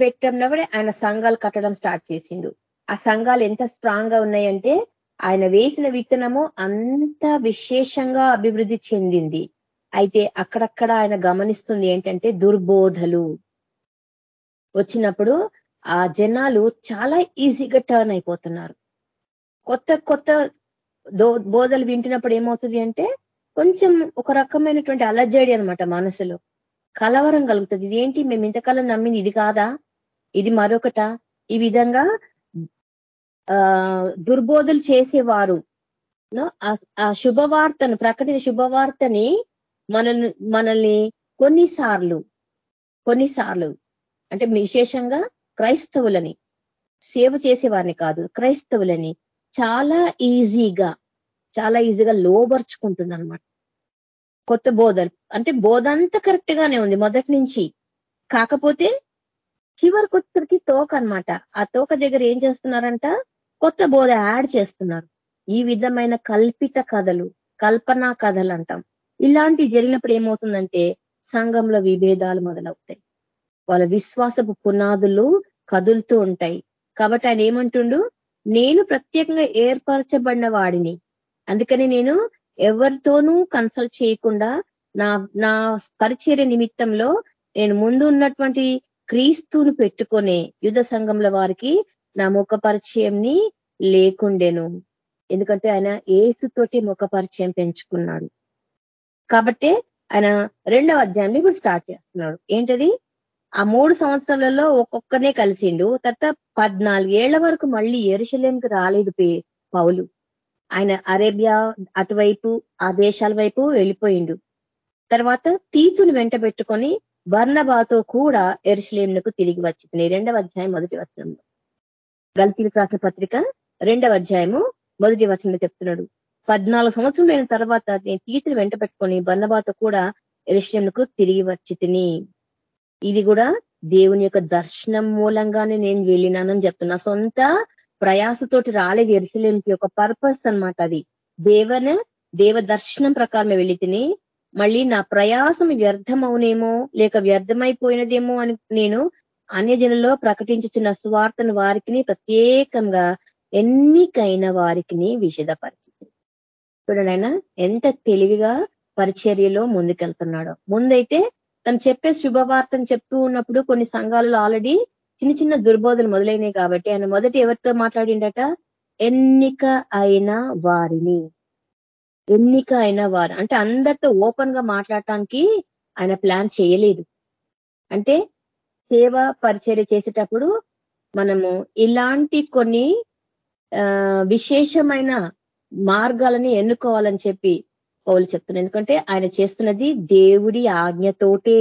Speaker 1: ఆయన సంఘాలు కట్టడం స్టార్ట్ చేసిండు. ఆ సంఘాలు ఎంత స్ట్రాంగ్గా ఉన్నాయంటే ఆయన వేసిన విత్తనము అంత విశేషంగా అభివృద్ధి చెందింది. అయితే అక్కడక్కడ ఆయన గమనిస్తుంది ఏంటంటే దుర్బోధలు. వచ్చినప్పుడు ఆ జనాలు చాలా ఈజీగా టర్న్ అయిపోతున్నారు. కొత్త కొత్త బోధలు వింటున్నప్పుడు ఏమవుతుంది అంటే కొంచెం ఒక రకమైనటువంటి అలజడి అనమాట మనసులో. కలవరం కలుగుతుంది. ఇదేంటి మేము ఇంతకాలం నమ్మింది ఇది కాదా? ఇది మరొకట? ఈ విధంగా ఆ దుర్బోధలు చేసేవారు. ఆ శుభవార్తను ప్రకటిత శుభవార్తని మనల్ని మనల్ని కొన్నిసార్లు కొన్నిసార్లు అంటే విశేషంగా క్రైస్తవులని సేవ చేసేవారిని కాదు క్రైస్తవులని చాలా ఈజీగా చాలా ఈజీగా లోబర్చుకుంటుంది అనమాట కొత్త బోధలు. అంటే బోధ అంతా కరెక్ట్ గానే ఉంది మొదటి నుంచి. కాకపోతే చివరికి వచ్చరికి తోక అనమాట ఆ తోక దగ్గర ఏం చేస్తున్నారంట? కొత్త బోధ యాడ్ చేస్తున్నారు. ఈ విధమైన కల్పిత కథలు కల్పనా కథలు అంటాం. ఇలాంటి జరిగినప్పుడు ఏమవుతుందంటే సంఘంలో విభేదాలు మొదలవుతాయి. వాళ్ళ విశ్వాసపు పునాదులు కదులుతూ ఉంటాయి. కాబట్టి ఆయన ఏమంటుండు? నేను ప్రత్యేకంగా ఏర్పరచబడిన వాడిని. అందుకని నేను ఎవరితోనూ కన్సల్ట్ చేయకుండా నా నా పరిచర్య నిమిత్తంలో నేను ముందు ఉన్నటువంటి క్రీస్తును పెట్టుకునే యుద్ధ సంఘంల వారికి నా ముఖ పరిచయంని లేకుండెను. ఎందుకంటే ఆయన ఏసుతోటి ముఖ పరిచయం పెంచుకున్నాడు. కాబట్టి ఆయన రెండవ అధ్యాయం ఇప్పుడు స్టార్ట్ చేస్తున్నాడు. ఏంటది? ఆ మూడు సంవత్సరాలలో ఒక్కొక్కనే కలిసిండు. తర్వాత పద్నాలుగేళ్ళ వరకు మళ్ళీ ఎరుశలేంకి రాలేదు పౌలు. ఆయన అరేబియా అటువైపు ఆ దేశాల వైపు వెళ్ళిపోయిండు. తర్వాత తీతును వెంట పెట్టుకొని వర్ణబాతో కూడా ఎరుసలేంలకు తిరిగి వచ్చింది. రెండవ అధ్యాయం మొదటి వచనంలో. గల్తీలు రాసిన పత్రిక రెండవ అధ్యాయము మొదటి వచనంలో చెప్తున్నాడు. పద్నాలుగు సంవత్సరం తర్వాత నేను తీతుని వెంట పెట్టుకొని బర్ణబాతో కూడా ఎరుసలేంలకు తిరిగి వచ్చి ఇది కూడా దేవుని యొక్క దర్శనం మూలంగానే నేను వెళ్ళినానని చెప్తున్నా. సొంత ప్రయాసతోటి రాలేదు ఎరుసలేంకి ఒక పర్పస్ అనమాట అది. దేవన దేవ దర్శనం ప్రకారమే వెళ్ళి తిని మళ్ళీ నా ప్రయాసం వ్యర్థమవునేమో లేక వ్యర్థమైపోయినదేమో అని నేను అన్యజనుల్లో ప్రకటించుచున్న స్వార్థను వారికి ప్రత్యేకంగా ఎన్నికైన వారికి విషదపరిచింది చూడండి ఎంత తెలివిగా పరిచర్యలో ముందుకెళ్తున్నాడో. ముందైతే తను చెప్పే శుభవార్తను చెప్తూ ఉన్నప్పుడు కొన్ని సంఘాలలో ఆల్రెడీ చిన్న చిన్న దుర్బోధలు మొదలైనాయి కాబట్టి ఆయన మొదటి ఎవరితో మాట్లాడిండట? ఎన్నిక అయిన వారిని. ఎన్నిక అయిన వారు అంటే అందరితో ఓపెన్గా మాట్లాడటానికి ఆయన ప్లాన్ చేయలేదు. అంటే సేవ పరిచర్య చేసేటప్పుడు మనము ఇలాంటి కొన్ని విశేషమైన మార్గాలని ఎన్నుకోవాలని చెప్పి పౌలు చెప్తున్నారు ఎందుకంటే ఆయన చేస్తున్నది దేవుడి ఆజ్ఞతోటే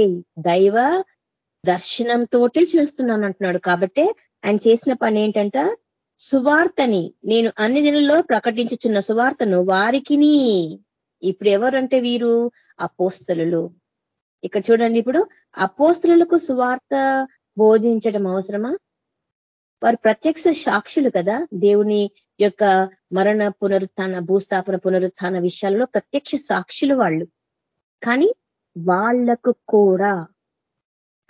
Speaker 1: దైవ దర్శనంతోటే చేస్తున్నాను అంటున్నాడు కాబట్టి ఆయన చేసిన పని ఏంటంట సువార్తని నేను అన్ని జనుల్లో ప్రకటించుచున్న సువార్తను వారికిని. ఇప్పుడు ఎవరంటే వీరు? అపోస్తలు ఇక్కడ చూడండి ఇప్పుడు అపోస్తలకు సువార్త బోధించడం అవసరమా? వారు ప్రత్యక్ష సాక్షులు కదా. దేవుని యొక్క మరణ పునరుత్న భూస్థాపన పునరుత్న విషయాల్లో ప్రత్యక్ష సాక్షులు వాళ్ళు. కానీ వాళ్ళకు కూడా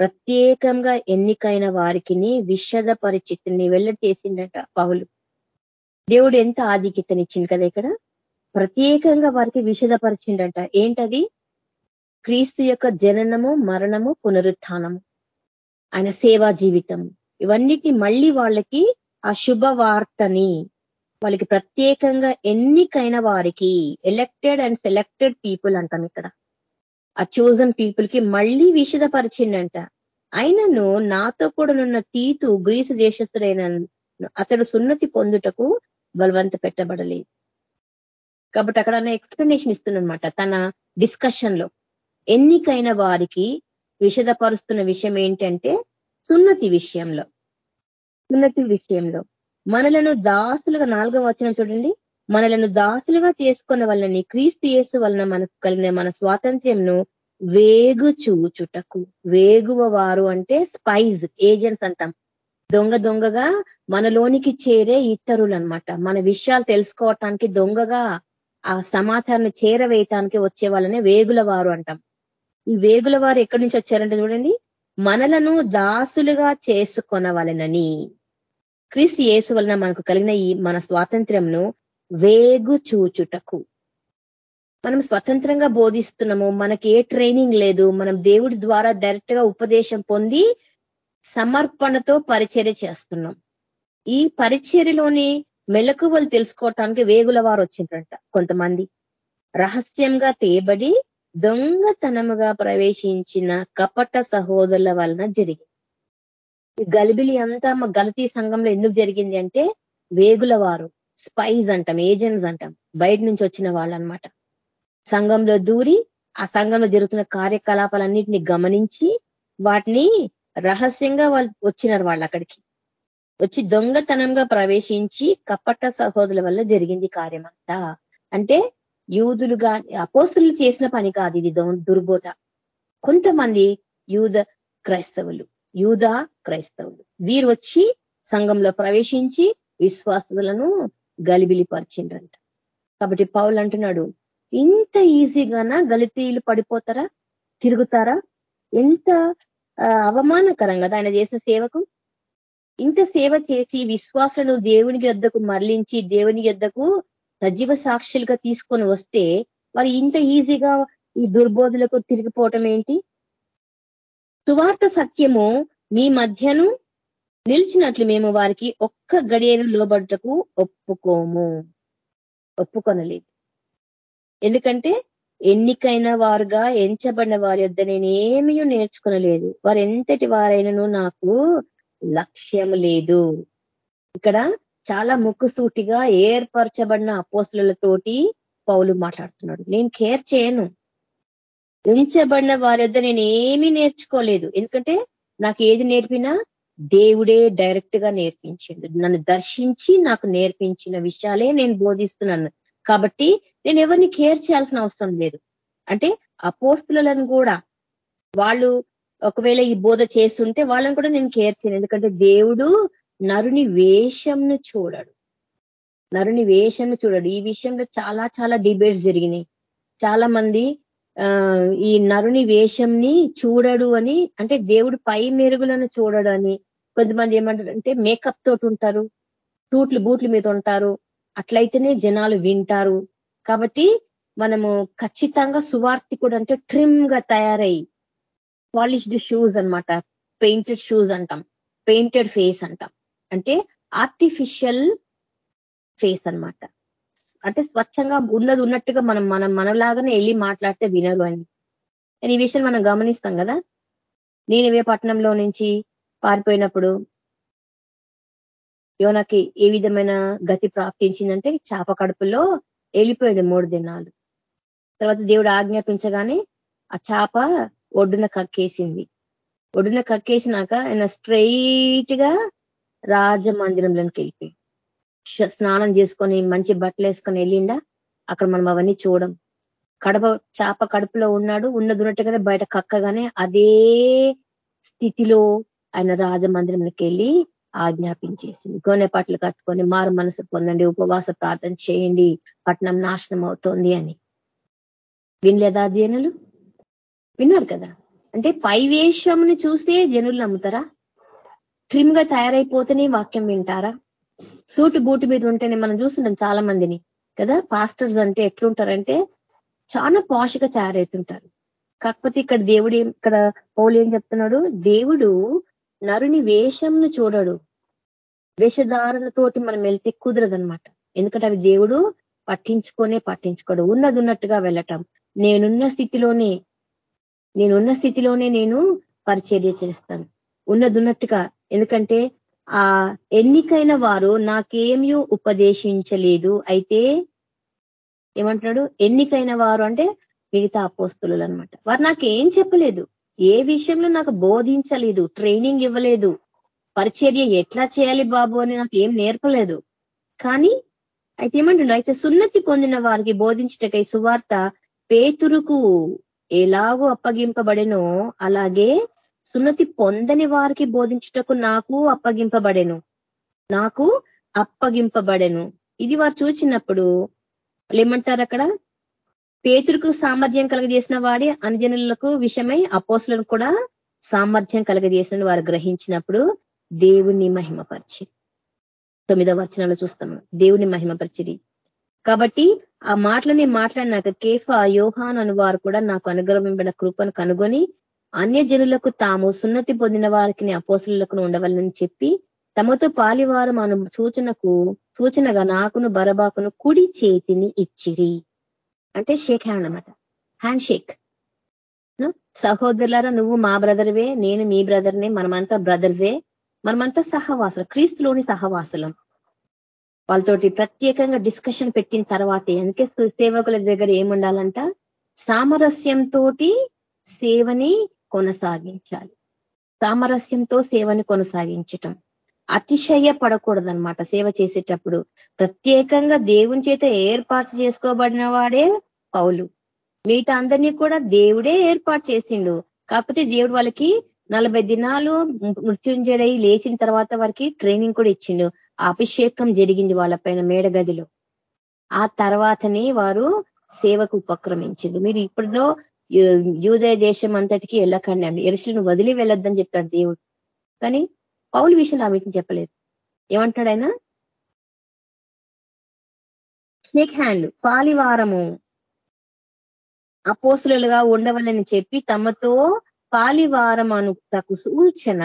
Speaker 1: ప్రత్యేకంగా ఎన్నికైన వారికి విషద పరిచితిని వెల్లటేసిందట పౌలు. దేవుడు ఎంత ఆధిక్యతనిచ్చింది కదా ఇక్కడ? ప్రత్యేకంగా వారికి విషదపరిచిండట ఏంటది? క్రీస్తు యొక్క జననము మరణము పునరుత్నము. ఆయన సేవా జీవితం ఇవన్నిటిని మళ్ళీ వాళ్ళకి ఆ శుభవార్తని వాళ్ళకి ప్రత్యేకంగా ఎన్నికైన వారికి ఎలక్టెడ్ అండ్ సెలెక్టెడ్ పీపుల్ అంటాం ఇక్కడ. ఆ చూజన్ పీపుల్కి మళ్ళీ విషదపరిచిండంట. అయినను నాతో కూడా నున్న తీతు గ్రీసు దేశస్తుడైన అతడు సున్నతి పొందుటకు బలవంత పెట్టబడలేదు. కాబట్టి అక్కడ ఎక్స్ప్లెనేషన్ ఇస్తున్నమాట తన డిస్కషన్లో ఎన్నికైన వారికి విషదపరుస్తున్న విషయం ఏంటంటే సున్నతి విషయంలో. సున్నతి విషయంలో. మనలను దాసులుగా నాలుగవ వచ్చిన చూడండి. మనలను దాసులుగా చేసుకున్న వాళ్ళని క్రీస్తు యేసు వలన మనకు కలిగిన మన స్వాతంత్ర్యంను వేగు చూచుటకు వేగువ వారు అంటే స్పైజ్ ఏజెంట్స్ అంటాం. దొంగ దొంగగా మనలోనికి చేరే ఇతరులు అనమాట మన విషయాలు తెలుసుకోవటానికి దొంగగా ఆ సమాచారాన్ని చేరవేయటానికి వచ్చే వాళ్ళనే వేగుల వారు అంటాం. ఈ వేగుల వారు ఎక్కడి నుంచి వచ్చారంటే చూడండి మనలను దాసులుగా చేసుకొనవలనని. క్రీస్తు యేసు వలన మనకు కలిగిన ఈ మన స్వాతంత్ర్యంను వేగు చూచుటకు. మనం స్వతంత్రంగా బోధిస్తున్నాము మనకి ఏ ట్రైనింగ్ లేదు మనం దేవుడి ద్వారా డైరెక్ట్గా ఉపదేశం పొంది సమర్పణతో పరిచర్య చేస్తున్నాం. ఈ పరిచర్యలోని మెలకువలు తెలుసుకోవటానికి వేగుల వారు వచ్చిండ్రంట కొంతమంది. రహస్యంగా తేబడి దొంగతనముగా ప్రవేశించిన కపట సహోదరుల వలన జరిగింది. ఈ గలిబిలి అంతా మా గలతీ సంఘంలో ఎందుకు జరిగింది అంటే వేగుల వారు. స్పైస్ అంటాం ఏజెంట్స్ అంటాం బయట నుంచి వచ్చిన వాళ్ళు అనమాట సంఘంలో దూరి ఆ సంఘంలో జరుగుతున్న కార్యకలాపాలన్నింటినీ గమనించి వాటిని రహస్యంగా వాళ్ళు వచ్చినారు వాళ్ళు అక్కడికి. వచ్చి దొంగతనంగా ప్రవేశించి కపట సహోదరుల వల్ల జరిగింది కార్యమంతా. అంటే యూదులుగా అపోస్తులు చేసిన పని కాదు ఇది దుర్బోధ. కొంతమంది యూద క్రైస్తవులు యూద క్రైస్తవులు. వీరు వచ్చి సంఘంలో ప్రవేశించి విశ్వాసులను గలిబిలి పరిచిండ్రంట కాబట్టి పౌలు అంటున్నాడు ఇంత ఈజీగానా గలితీలు పడిపోతారా? తిరుగుతారా? ఎంత అవమానకరం కదా ఆయన చేసిన సేవకు? ఇంత సేవ చేసి విశ్వాసను దేవునికి యొద్దకు మరలించి దేవుని యొద్దకు సజీవ సాక్షులుగా తీసుకొని వస్తే వారు ఇంత ఈజీగా ఈ దుర్బోధులకు తిరిగిపోవటం ఏంటి? సువార్త సత్యము మీ మధ్యను నిలిచినట్లు మేము వారికి ఒక్క గడియను లోబడ్డకు ఒప్పుకోము. ఒప్పుకొనలేదు. ఎందుకంటే ఎన్నికైన వారుగా ఎంచబడిన వారి వద్ద నేనేమీ నేర్చుకునలేదు. వారు ఎంతటి వారైనను నాకు లక్ష్యం లేదు. ఇక్కడ చాలా ముక్కుసూటిగా ఏర్పరచబడిన అపోస్తులతోటి పౌలు మాట్లాడుతున్నాడు. నేను కేర్ చేయను. ఎంచబడిన వారి వద్ద నేనేమీ నేర్చుకోలేదు. ఎందుకంటే నాకు ఏది నేర్పినా దేవుడే డైరెక్ట్గా నేర్పించిండు. నన్ను దర్శించి నాకు నేర్పించిన విషయాలే నేను బోధిస్తున్నాను. కాబట్టి నేను ఎవరిని కేర్ చేయాల్సిన అవసరం లేదు. అంటే అపోస్తులను కూడా వాళ్ళు ఒకవేళ ఈ బోధ చేస్తుంటే వాళ్ళని కూడా నేను కేర్ చేయను. ఎందుకంటే దేవుడు నరుని వేషంను చూడడు. నరుని వేషంను చూడడు. ఈ విషయంలో చాలా చాలా డిబేట్స్ జరిగినాయి. చాలా మంది ఈ నరుని వేషంని చూడడు అని అంటే దేవుడు పై మెరుగులను చూడడు అని కొంతమంది ఏమంటారు అంటే మేకప్ తోటి ఉంటారు టూట్లు బూట్ల మీద ఉంటారు. అట్లయితేనే జనాలు వింటారు. కాబట్టి మనము ఖచ్చితంగా సువార్థికుడు అంటే ట్రిమ్గా తయారయ్యి పాలిష్డ్ షూస్ అనమాట పెయింటెడ్ షూస్ అంటాం. పెయింటెడ్ ఫేస్ అంటాం. అంటే ఆర్టిఫిషియల్ ఫేస్ అనమాట అంటే స్వచ్ఛంగా ఉన్నది ఉన్నట్టుగా మనం మనం మనలాగానే వెళ్ళి మాట్లాడితే వినరు అని. ఈ విషయం మనం గమనిస్తాం కదా? నేనవే పట్టణంలో నుంచి పారిపోయినప్పుడు యోనకి ఏ విధమైన గతి ప్రాప్తించిందంటే చేప కడుపులో వెళ్ళిపోయింది మూడు దినాలు. తర్వాత దేవుడు ఆజ్ఞాపించగానే ఆ చేప ఒడ్డున కక్కేసింది. ఒడ్డున కక్కేసినాక ఆయన స్ట్రైట్గా రాజమందిరంలోకి వెళ్ళిపోయి స్నానం చేసుకొని మంచి బట్టలు వేసుకొని వెళ్ళిండా? అక్కడ మనం అవన్నీ చూడం. కడప చేప కడుపులో ఉన్నాడు ఉన్నట్టుగానే బయట కక్కగానే అదే స్థితిలో ఆయన రాజమందిరంకి వెళ్ళి ఆజ్ఞాపించేసింది. గోనె పట్లు కట్టుకొని మారు మనసు పొందండి ఉపవాస ప్రార్థన చేయండి పట్నం నాశనం అవుతోంది అని. వినలేదా జనులు? విన్నారు కదా? అంటే పైవేషంని చూస్తే జనులు నమ్ముతారా? ట్రిమ్గా తయారైపోతేనే వాక్యం వింటారా? సూటు బూటు మీద ఉంటేనే మనం చూస్తుంటాం చాలా మందిని కదా? పాస్టర్స్ అంటే ఎట్లుంటారంటే చాలా పాష్గా తయారవుతుంటారు కాకపోతే ఇక్కడ దేవుడు ఇక్కడ పౌలు ఏం చెప్తున్నాడు? దేవుడు నరుని వేషంను చూడడు. వేషధారణతోటి మనం వెళ్తే కుదరదనమాట ఎందుకంటే అవి దేవుడు పట్టించుకొనే పట్టించుకోడు. ఉన్నది ఉన్నట్టుగా వెళ్ళటం. నేనున్న స్థితిలోనే నేనున్న స్థితిలోనే నేను పరిచర్య చేస్తాను. ఉన్నది ఉన్నట్టుగా. ఎందుకంటే ఆ ఎన్నికైన వారు నాకేమీ ఉపదేశించలేదు. అయితే ఏమంటున్నాడు? ఎన్నికైన వారు అంటే మిగతా అపోస్తులు అనమాట వారు నాకేం చెప్పలేదు. ఏ విషయంలో నాకు బోధించలేదు ట్రైనింగ్ ఇవ్వలేదు పరిచర్య ఎట్లా చేయాలి బాబు అని నాకు ఏం నేర్పలేదు. కానీ అయితే ఏమంటుండ అయితే సున్నతి పొందిన వారికి బోధించటకై సువార్త పేతురుకు ఎలాగో అప్పగింపబడెనో అలాగే సున్నతి పొందని వారికి బోధించుటకు నాకు అప్పగింపబడెను. నాకు అప్పగింపబడెను. ఇది వారు చూచినప్పుడు ఏమంటారు అక్కడ? పేతురుకు సామర్థ్యం కలగజేసిన వాడే అనుజనులకు విషయమై అపోసులను కూడా సామర్థ్యం కలగజేసిన వారు గ్రహించినప్పుడు దేవుణ్ణి మహిమపరిచి. తొమ్మిదవ వచనాలు చూస్తాము. దేవుని మహిమపరిచిది కాబట్టి ఆ మాటలని మాట్లాడినాక కేఫా యోహాన్ అని వారు కూడా నాకు అనుగ్రహించిన కృపను కనుగొని అన్య జనులకు తాము సున్నతి పొందిన వారికి అపోసులకు ఉండవాలని చెప్పి తమతో పాలివారం అను సూచనకు సూచనగా నాకును బరబాకును కుడి చేతిని ఇచ్చిరి. అంటే షేక్ హ్యాండ్ అనమాట హ్యాండ్ షేక్. సహోదరులారా నువ్వు మా బ్రదర్వే నేను మీ బ్రదర్నే మనమంతా బ్రదర్సే మనమంతా సహవాసులు క్రీస్తులోని సహవాసులం. వాళ్ళతోటి ప్రత్యేకంగా డిస్కషన్ పెట్టిన తర్వాతే అందుకే సేవకుల దగ్గర ఏముండాలంట? సామరస్యంతో సేవని కొనసాగించాలి. సామరస్యంతో సేవని కొనసాగించటం. అతిశయ పడకూడదనమాట సేవ చేసేటప్పుడు ప్రత్యేకంగా దేవుని చేత ఏర్పాటు చేసుకోబడిన వాడే పౌలు. మిగతా అందరినీ కూడా దేవుడే ఏర్పాటు చేసిండు. కాకపోతే దేవుడు వాళ్ళకి నలభై దినాలు మృత్యుంజడై లేచిన తర్వాత వారికి ట్రైనింగ్ కూడా ఇచ్చిండు. అభిషేకం జరిగింది వాళ్ళ పైన మేడగదిలో ఆ తర్వాతనే వారు సేవకు ఉపక్రమించిండు. మీరు ఇప్పుడులో యూదయ దేశం అంతటికి వెళ్ళకండి అండి. ఎరుసలను వదిలి వెళ్ళొద్దని చెప్పాడు దేవుడు. కానీ పౌలు విషయంలో ఆ వీటిని చెప్పలేదు. ఏమంటాడు ఆయన స్నేక్ హ్యాండ్ పాలివారము. అపోసులుగా ఉండవాలని చెప్పి తమతో పాలివారం తకు సూచన.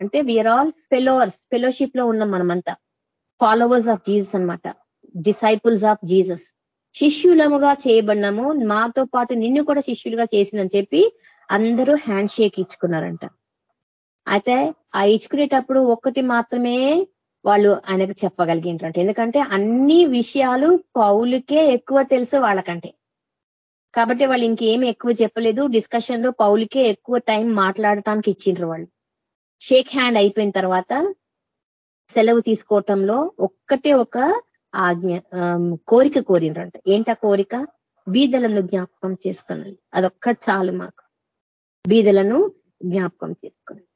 Speaker 1: అంటే వీఆర్ ఆల్ ఫెలోవర్స్ ఫెలోషిప్లో ఉన్నాం మనమంతా. ఫాలోవర్స్ ఆఫ్ జీసస్ అనమాట డిసైపుల్స్ ఆఫ్ జీసస్ శిష్యులముగా చేయబడినాము మాతో పాటు నిన్ను కూడా శిష్యులుగా చేసినని చెప్పి అందరూ హ్యాండ్ షేక్ ఇచ్చుకున్నారంట. అయితే ఆ ఇచ్చుకునేటప్పుడు ఒక్కటి మాత్రమే వాళ్ళు ఆయనకు చెప్పగలిగినటువంటి ఎందుకంటే అన్ని విషయాలు పౌలుకే ఎక్కువ తెలుసు వాళ్ళకంటే. కాబట్టి వాళ్ళు ఇంకేమి ఎక్కువ చెప్పలేదు. డిస్కషన్లో పౌలికే ఎక్కువ టైం మాట్లాడటానికి ఇచ్చిండ్రు వాళ్ళు. షేక్ హ్యాండ్ అయిపోయిన తర్వాత సెలవు తీసుకోవటంలో ఒక్కటే ఒక ఆజ్ఞ కోరిక కోరిండ్రంట. ఏంట కోరిక? బీదలను జ్ఞాపకం చేసుకున్నాను అదొక్కటి చాలు మాకు. బీదలను జ్ఞాపకం చేసుకున్నాను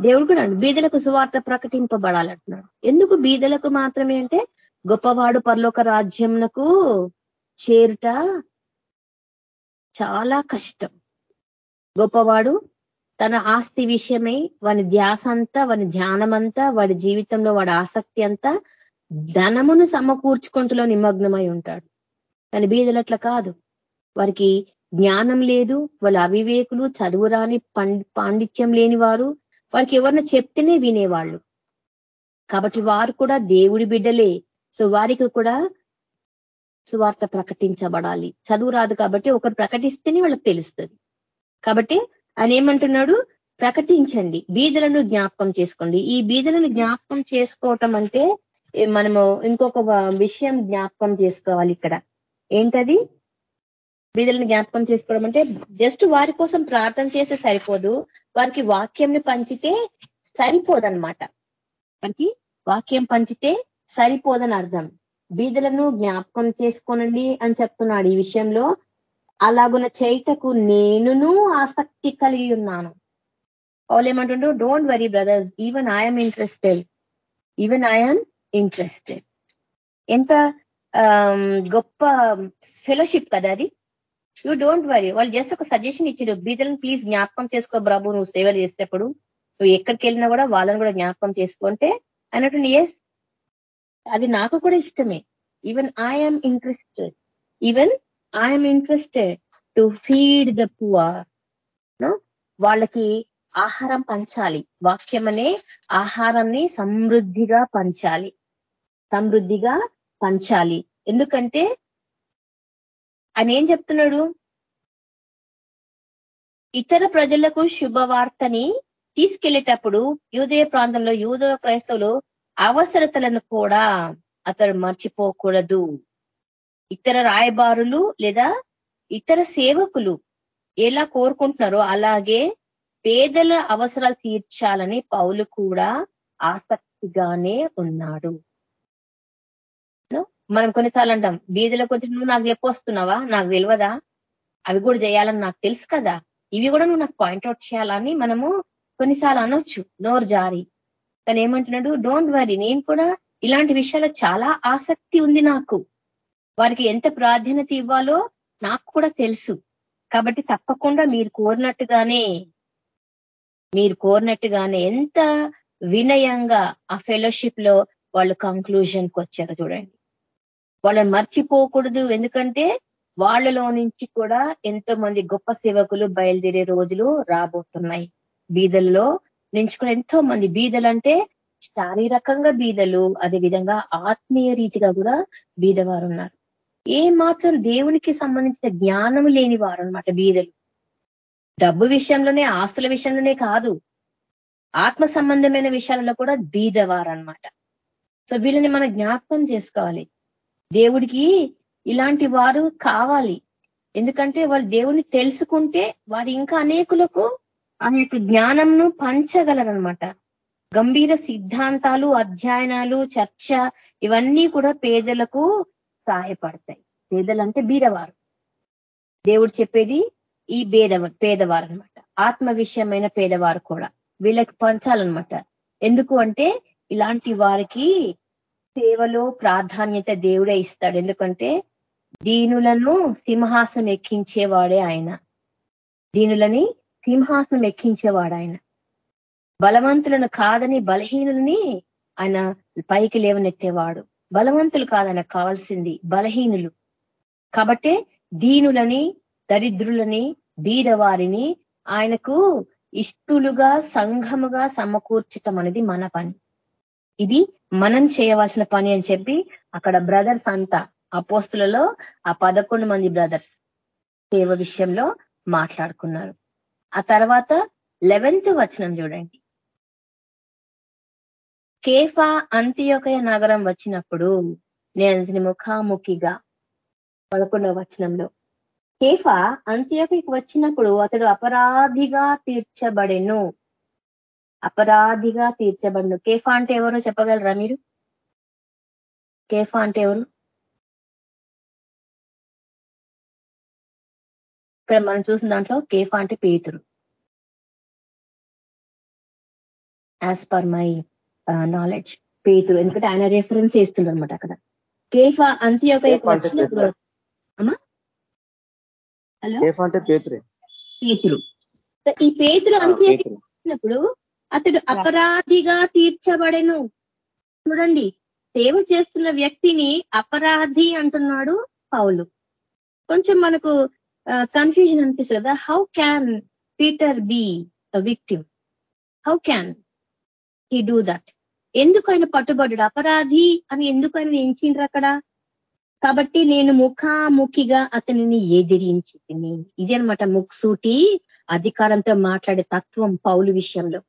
Speaker 1: దేవుడు కూడా బీదలకు సువార్త ప్రకటింపబడాలంటున్నాడు. ఎందుకు బీదలకు మాత్రమే అంటే గొప్పవాడు పరలోక రాజ్యంకు చేరుట చాలా కష్టం. గొప్పవాడు తన ఆస్తి విషయమై వాని ధ్యాస అంతా వాని ధ్యానమంతా వాడి జీవితంలో వాడి ఆసక్తి అంతా ధనమును సమకూర్చుకుంటులో నిమగ్నమై ఉంటాడు. కానీ బీదలట్ల కాదు. వారికి జ్ఞానం లేదు వాళ్ళు అవివేకులు చదువురాని పాండిత్యం లేని వారు వారికి ఎవరన్నా చెప్తేనే వినేవాళ్ళు. కాబట్టి వారు కూడా దేవుడి బిడ్డలే. సో వారికి కూడా సువార్త ప్రకటించబడాలి. చదువు రాదు కాబట్టి ఒకరు ప్రకటిస్తేనే వాళ్ళకి తెలుస్తుంది. కాబట్టి ఆయన ఏమంటున్నాడు? ప్రకటించండి. బీదలను జ్ఞాపకం చేసుకోండి. ఈ బీదలను జ్ఞాపకం చేసుకోవటం అంటే మనము ఇంకొక విషయం జ్ఞాపకం చేసుకోవాలి ఇక్కడ. ఏంటది? బీదలను జ్ఞాపకం చేసుకోవడం అంటే జస్ట్ వారి కోసం ప్రార్థన చేస్తే సరిపోదు. వారికి వాక్యంని పంచితే సరిపోదనమాట వారికి వాక్యం పంచితే సరిపోదని అర్థం. బీదలను జ్ఞాపకం చేసుకోనండి అని చెప్తున్నాడు ఈ విషయంలో. అలాగున చేయటకు నేనును ఆసక్తి కలిగి ఉన్నాను. వాళ్ళు ఏమంటుండో? Don't worry brothers even I'm interested even I'm interested ఎంత గొప్ప ఫెలోషిప్ కదా అది. యూ డోంట్ వరీ వాళ్ళు జస్ట్ ఒక సజెషన్ ఇచ్చారు. బీదలను ప్లీజ్ జ్ఞాపకం చేసుకో బాబు నువ్వు సేవలు చేసేటప్పుడు. నువ్వు ఎక్కడికి వెళ్ళినా కూడా వాళ్ళని కూడా జ్ఞాపకం చేసుకుంటే అన్నట్టు ఎస్ అది నాకు కూడా ఇష్టమే. Even I'm interested even I'm interested to feed the poor వాళ్ళకి ఆహారం పంచాలి. వాక్యం అనే సమృద్ధిగా పంచాలి. సమృద్ధిగా పంచాలి. ఎందుకంటే ఆయన ఏం చెప్తున్నాడు? ఇతర ప్రజలకు శుభవార్తని తీసుకెళ్ళేటప్పుడు యూదయ ప్రాంతంలో యూద క్రైస్తవులు అవసరతలను కూడా అతడు మర్చిపోకూడదు. ఇతర రాయబారులు లేదా ఇతర సేవకులు ఎలా కోరుకుంటున్నారో అలాగే పేదల అవసరాలు తీర్చాలని పౌలు కూడా ఆసక్తిగానే ఉన్నాడు. మనం కొన్నిసార్లు అంటాం బీదల కొంచెం నువ్వు నాకు చెప్పొస్తున్నావా? నాకు తెలియదా అవి కూడా చేయాలని నాకు తెలుసు కదా. ఇవి కూడా నువ్వు నాకు పాయింట్అవుట్ చేయాలని మనము కొన్నిసార్లు అనొచ్చు. నోరు జారి. కానీ ఏమంటున్నాడు డోంట్ వరీ నేను కూడా ఇలాంటి విషయాలు చాలా ఆసక్తి ఉంది నాకు. వారికి ఎంత ప్రాధాన్యత ఇవ్వాలో నాకు కూడా తెలుసు. కాబట్టి తప్పకుండా మీరు కోరినట్టుగానే మీరు కోరినట్టుగానే ఎంత వినయంగా ఆ ఫెలోషిప్లో వాళ్ళు కంక్లూజన్కి వచ్చారు చూడండి. వాళ్ళని మర్చిపోకూడదు. ఎందుకంటే వాళ్ళలో నుంచి కూడా ఎంతో మంది గొప్ప సేవకులు బయలుదేరే రోజులు రాబోతున్నాయి. బీదల్లో నుంచి కూడా ఎంతో మంది బీదలు అంటే శారీరకంగా బీదలు అదే విధంగా ఆత్మీయ రీతిగా కూడా బీదవారు ఉన్నారు. ఏ మాత్రం దేవునికి సంబంధించిన జ్ఞానం లేని వారు అనమాట బీదలు. డబ్బు విషయంలోనే ఆస్తుల విషయంలోనే కాదు. ఆత్మ సంబంధమైన విషయాలలో కూడా బీదవారు అనమాట సో వీళ్ళని మనం జ్ఞాపకం చేసుకోవాలి. దేవుడికి ఇలాంటి వారు కావాలి. ఎందుకంటే వాళ్ళు దేవుని తెలుసుకుంటే వారు ఇంకా అనేకులకు ఆ యొక్క జ్ఞానంను పంచగలరనమాట గంభీర సిద్ధాంతాలు అధ్యయనాలు చర్చ ఇవన్నీ కూడా పేదలకు సహాయపడతాయి. పేదలంటే బీదవారు. దేవుడు చెప్పేది ఈ బేదవ పేదవారు అనమాట ఆత్మ విషయమైన పేదవారు కూడా వీళ్ళకి పంచాలన్నమాట. ఎందుకు అంటే ఇలాంటి వారికి సేవలో ప్రాధాన్యత దేవుడే ఇస్తాడు. ఎందుకంటే దీనులను సింహాసం ఎక్కించేవాడే ఆయన. దీనులని సింహాసనం ఎక్కించేవాడు ఆయన. బలవంతులను కాదని బలహీనులని ఆయన పైకి లేవనెత్తేవాడు. బలవంతులు కాదన కావాల్సింది బలహీనులు. కాబట్టే దీనులని దరిద్రులని బీదవారిని ఆయనకు ఇష్టులుగా సంఘముగా సమకూర్చటం అనేది మన పని. ఇది మనం చేయవలసిన పని అని చెప్పి అక్కడ బ్రదర్స్ అంతా అపోస్తులలో ఆ పదకొండు మంది బ్రదర్స్ సేవ విషయంలో మాట్లాడుకున్నారు. ఆ తర్వాత లెవెన్త్ వచనం చూడండి. కేఫా అంత్యోకయ నగరం వచ్చినప్పుడు నేను అతని ముఖాముఖిగా పదకొండవ వచనంలో కేఫా అంత్యోకకి వచ్చినప్పుడు అతడు అపరాధిగా తీర్చబడెను. అపరాధిగా తీర్చబడును కేఫా అంటే ఎవరు చెప్పగలరా మీరు? కేఫా అంటే ఎవరు? ఇక్కడ మనం చూసిన దాంట్లో కేఫా అంటే పేతురు. యాజ్ పర్ మై నాలెడ్జ్ పేతురు. ఎందుకంటే ఆయన రెఫరెన్స్ చేస్తుండ్రు అనమాట అక్కడ. కేఫా అంత్యోక వచ్చినప్పుడు అమ్మా? హలో?
Speaker 3: అంటే పేతురే.
Speaker 1: పేతురు. ఈ పేతురు అంత్యోక వచ్చినప్పుడు అతడు అపరాధిగా తీర్చబడెను. చూడండి సేవ చేస్తున్న వ్యక్తిని అపరాధి అంటున్నాడు పౌలు. కొంచెం మనకు కన్ఫ్యూజన్ అనిపిస్తుంది కదా. How can Peter be victim how can he do that ఎందుకు ఆయన పట్టుబడ్డాడు? అపరాధి అని ఎందుకు ఆయన ఎంచిండ్రు అక్కడ? కాబట్టి నేను ముఖాముఖిగా అతనిని ఎదిరించి ఇది అనమాట ముక్సూటి అధికారంతో మాట్లాడే తత్వం పౌలు విషయంలో.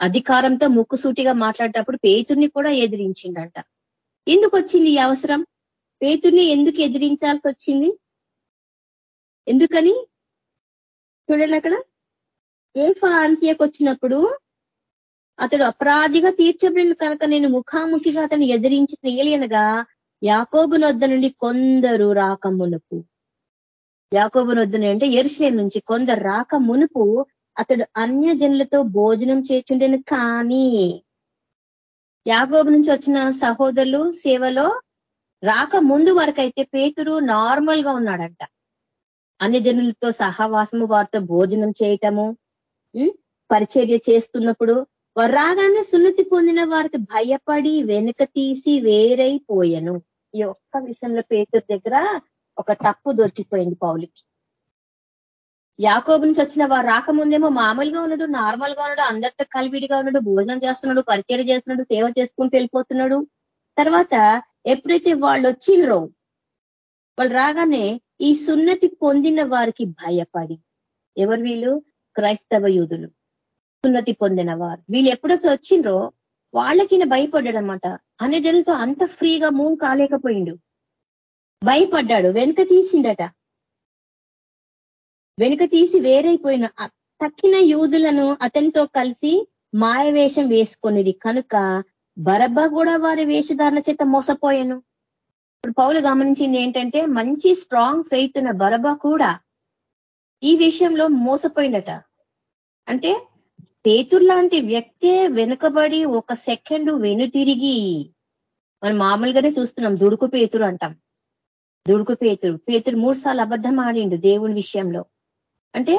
Speaker 1: అధికారంతో ముక్కుసూటిగా మాట్లాడేటప్పుడు పేతుర్ని కూడా ఎదిరించిండట ఎందుకు వచ్చింది ఈ అవసరం? పేతుర్ని ఎందుకు ఎదిరించాల్సి వచ్చింది? ఎందుకని? చూడండి అక్కడ. ఏఫా అంత్యకు వచ్చినప్పుడు అతడు అపరాధిగా తీర్చబడిన కనుక నేను ముఖాముఖిగా అతను ఎదిరించిన ఏలియనగా యాకోబునొద్ద నుండి కొందరు రాక మునుపు. యాకోబునొద్ద అంటే ఎరుషే నుంచి కొందరు రాక మునుపు అతడు అన్య జనులతో భోజనం చేర్చుండేను కానీ యాగోబు నుంచి వచ్చిన సహోదరులు సేవలో రాక ముందు వరకైతే పేతురు నార్మల్గా ఉన్నాడంట. అన్యజనులతో సహవాసము వారితో భోజనం చేయటము పరిచర్య చేస్తున్నప్పుడు వారు రాగానే సున్నతి పొందిన వారికి భయపడి వెనుక తీసి వేరైపోయాను. ఈ ఒక్క విషయంలో పేతురు దగ్గర ఒక తప్పు దొరికిపోయింది పౌలికి. యాకోబు నుంచి వచ్చిన వారు రాకముందేమో మామూలుగా ఉన్నాడు నార్మల్గా ఉన్నాడు అందరితో కలివిడిగా ఉన్నాడు భోజనం చేస్తున్నాడు పరిచయం చేస్తున్నాడు సేవ చేసుకుంటూ వెళ్ళిపోతున్నాడు. తర్వాత ఎప్పుడైతే వాళ్ళు వచ్చిండ్రో వాళ్ళు రాగానే ఈ సున్నతి పొందిన వారికి భయపడి ఎవరు వీళ్ళు? క్రైస్తవ యూదులు. సున్నతి పొందిన వారు. వీళ్ళు ఎప్పుడైతే వచ్చిండ్రో వాళ్ళకి భయపడ్డాడనమాట అనే జనులతో అంత ఫ్రీగా మూవ్ కాలేకపోయిండు. భయపడ్డాడు వెనుక తీసిండట. వెనుక తీసి వేరైపోయిన తక్కిన యూదులను అతనితో కలిసి మాయవేషం వేసుకునేది కనుక బరబ్బ కూడా వారి వేషధారణ చేత మోసపోయాను. ఇప్పుడు పౌలు గమనించింది ఏంటంటే మంచి స్ట్రాంగ్ ఫెయిత్ ఉన్న బరబ కూడా ఈ విషయంలో మోసపోయిందట అంటే పేతురు లాంటి వ్యక్తే వెనుకబడి ఒక సెకండ్ వెనుతిరిగి మనం మామూలుగానే చూస్తున్నాం దుడుకు పేతురు అంటాం. దుడుకు పేతురు. పేతురు మూడు సార్లు అబద్ధం ఆడిండు దేవుని విషయంలో. అంటే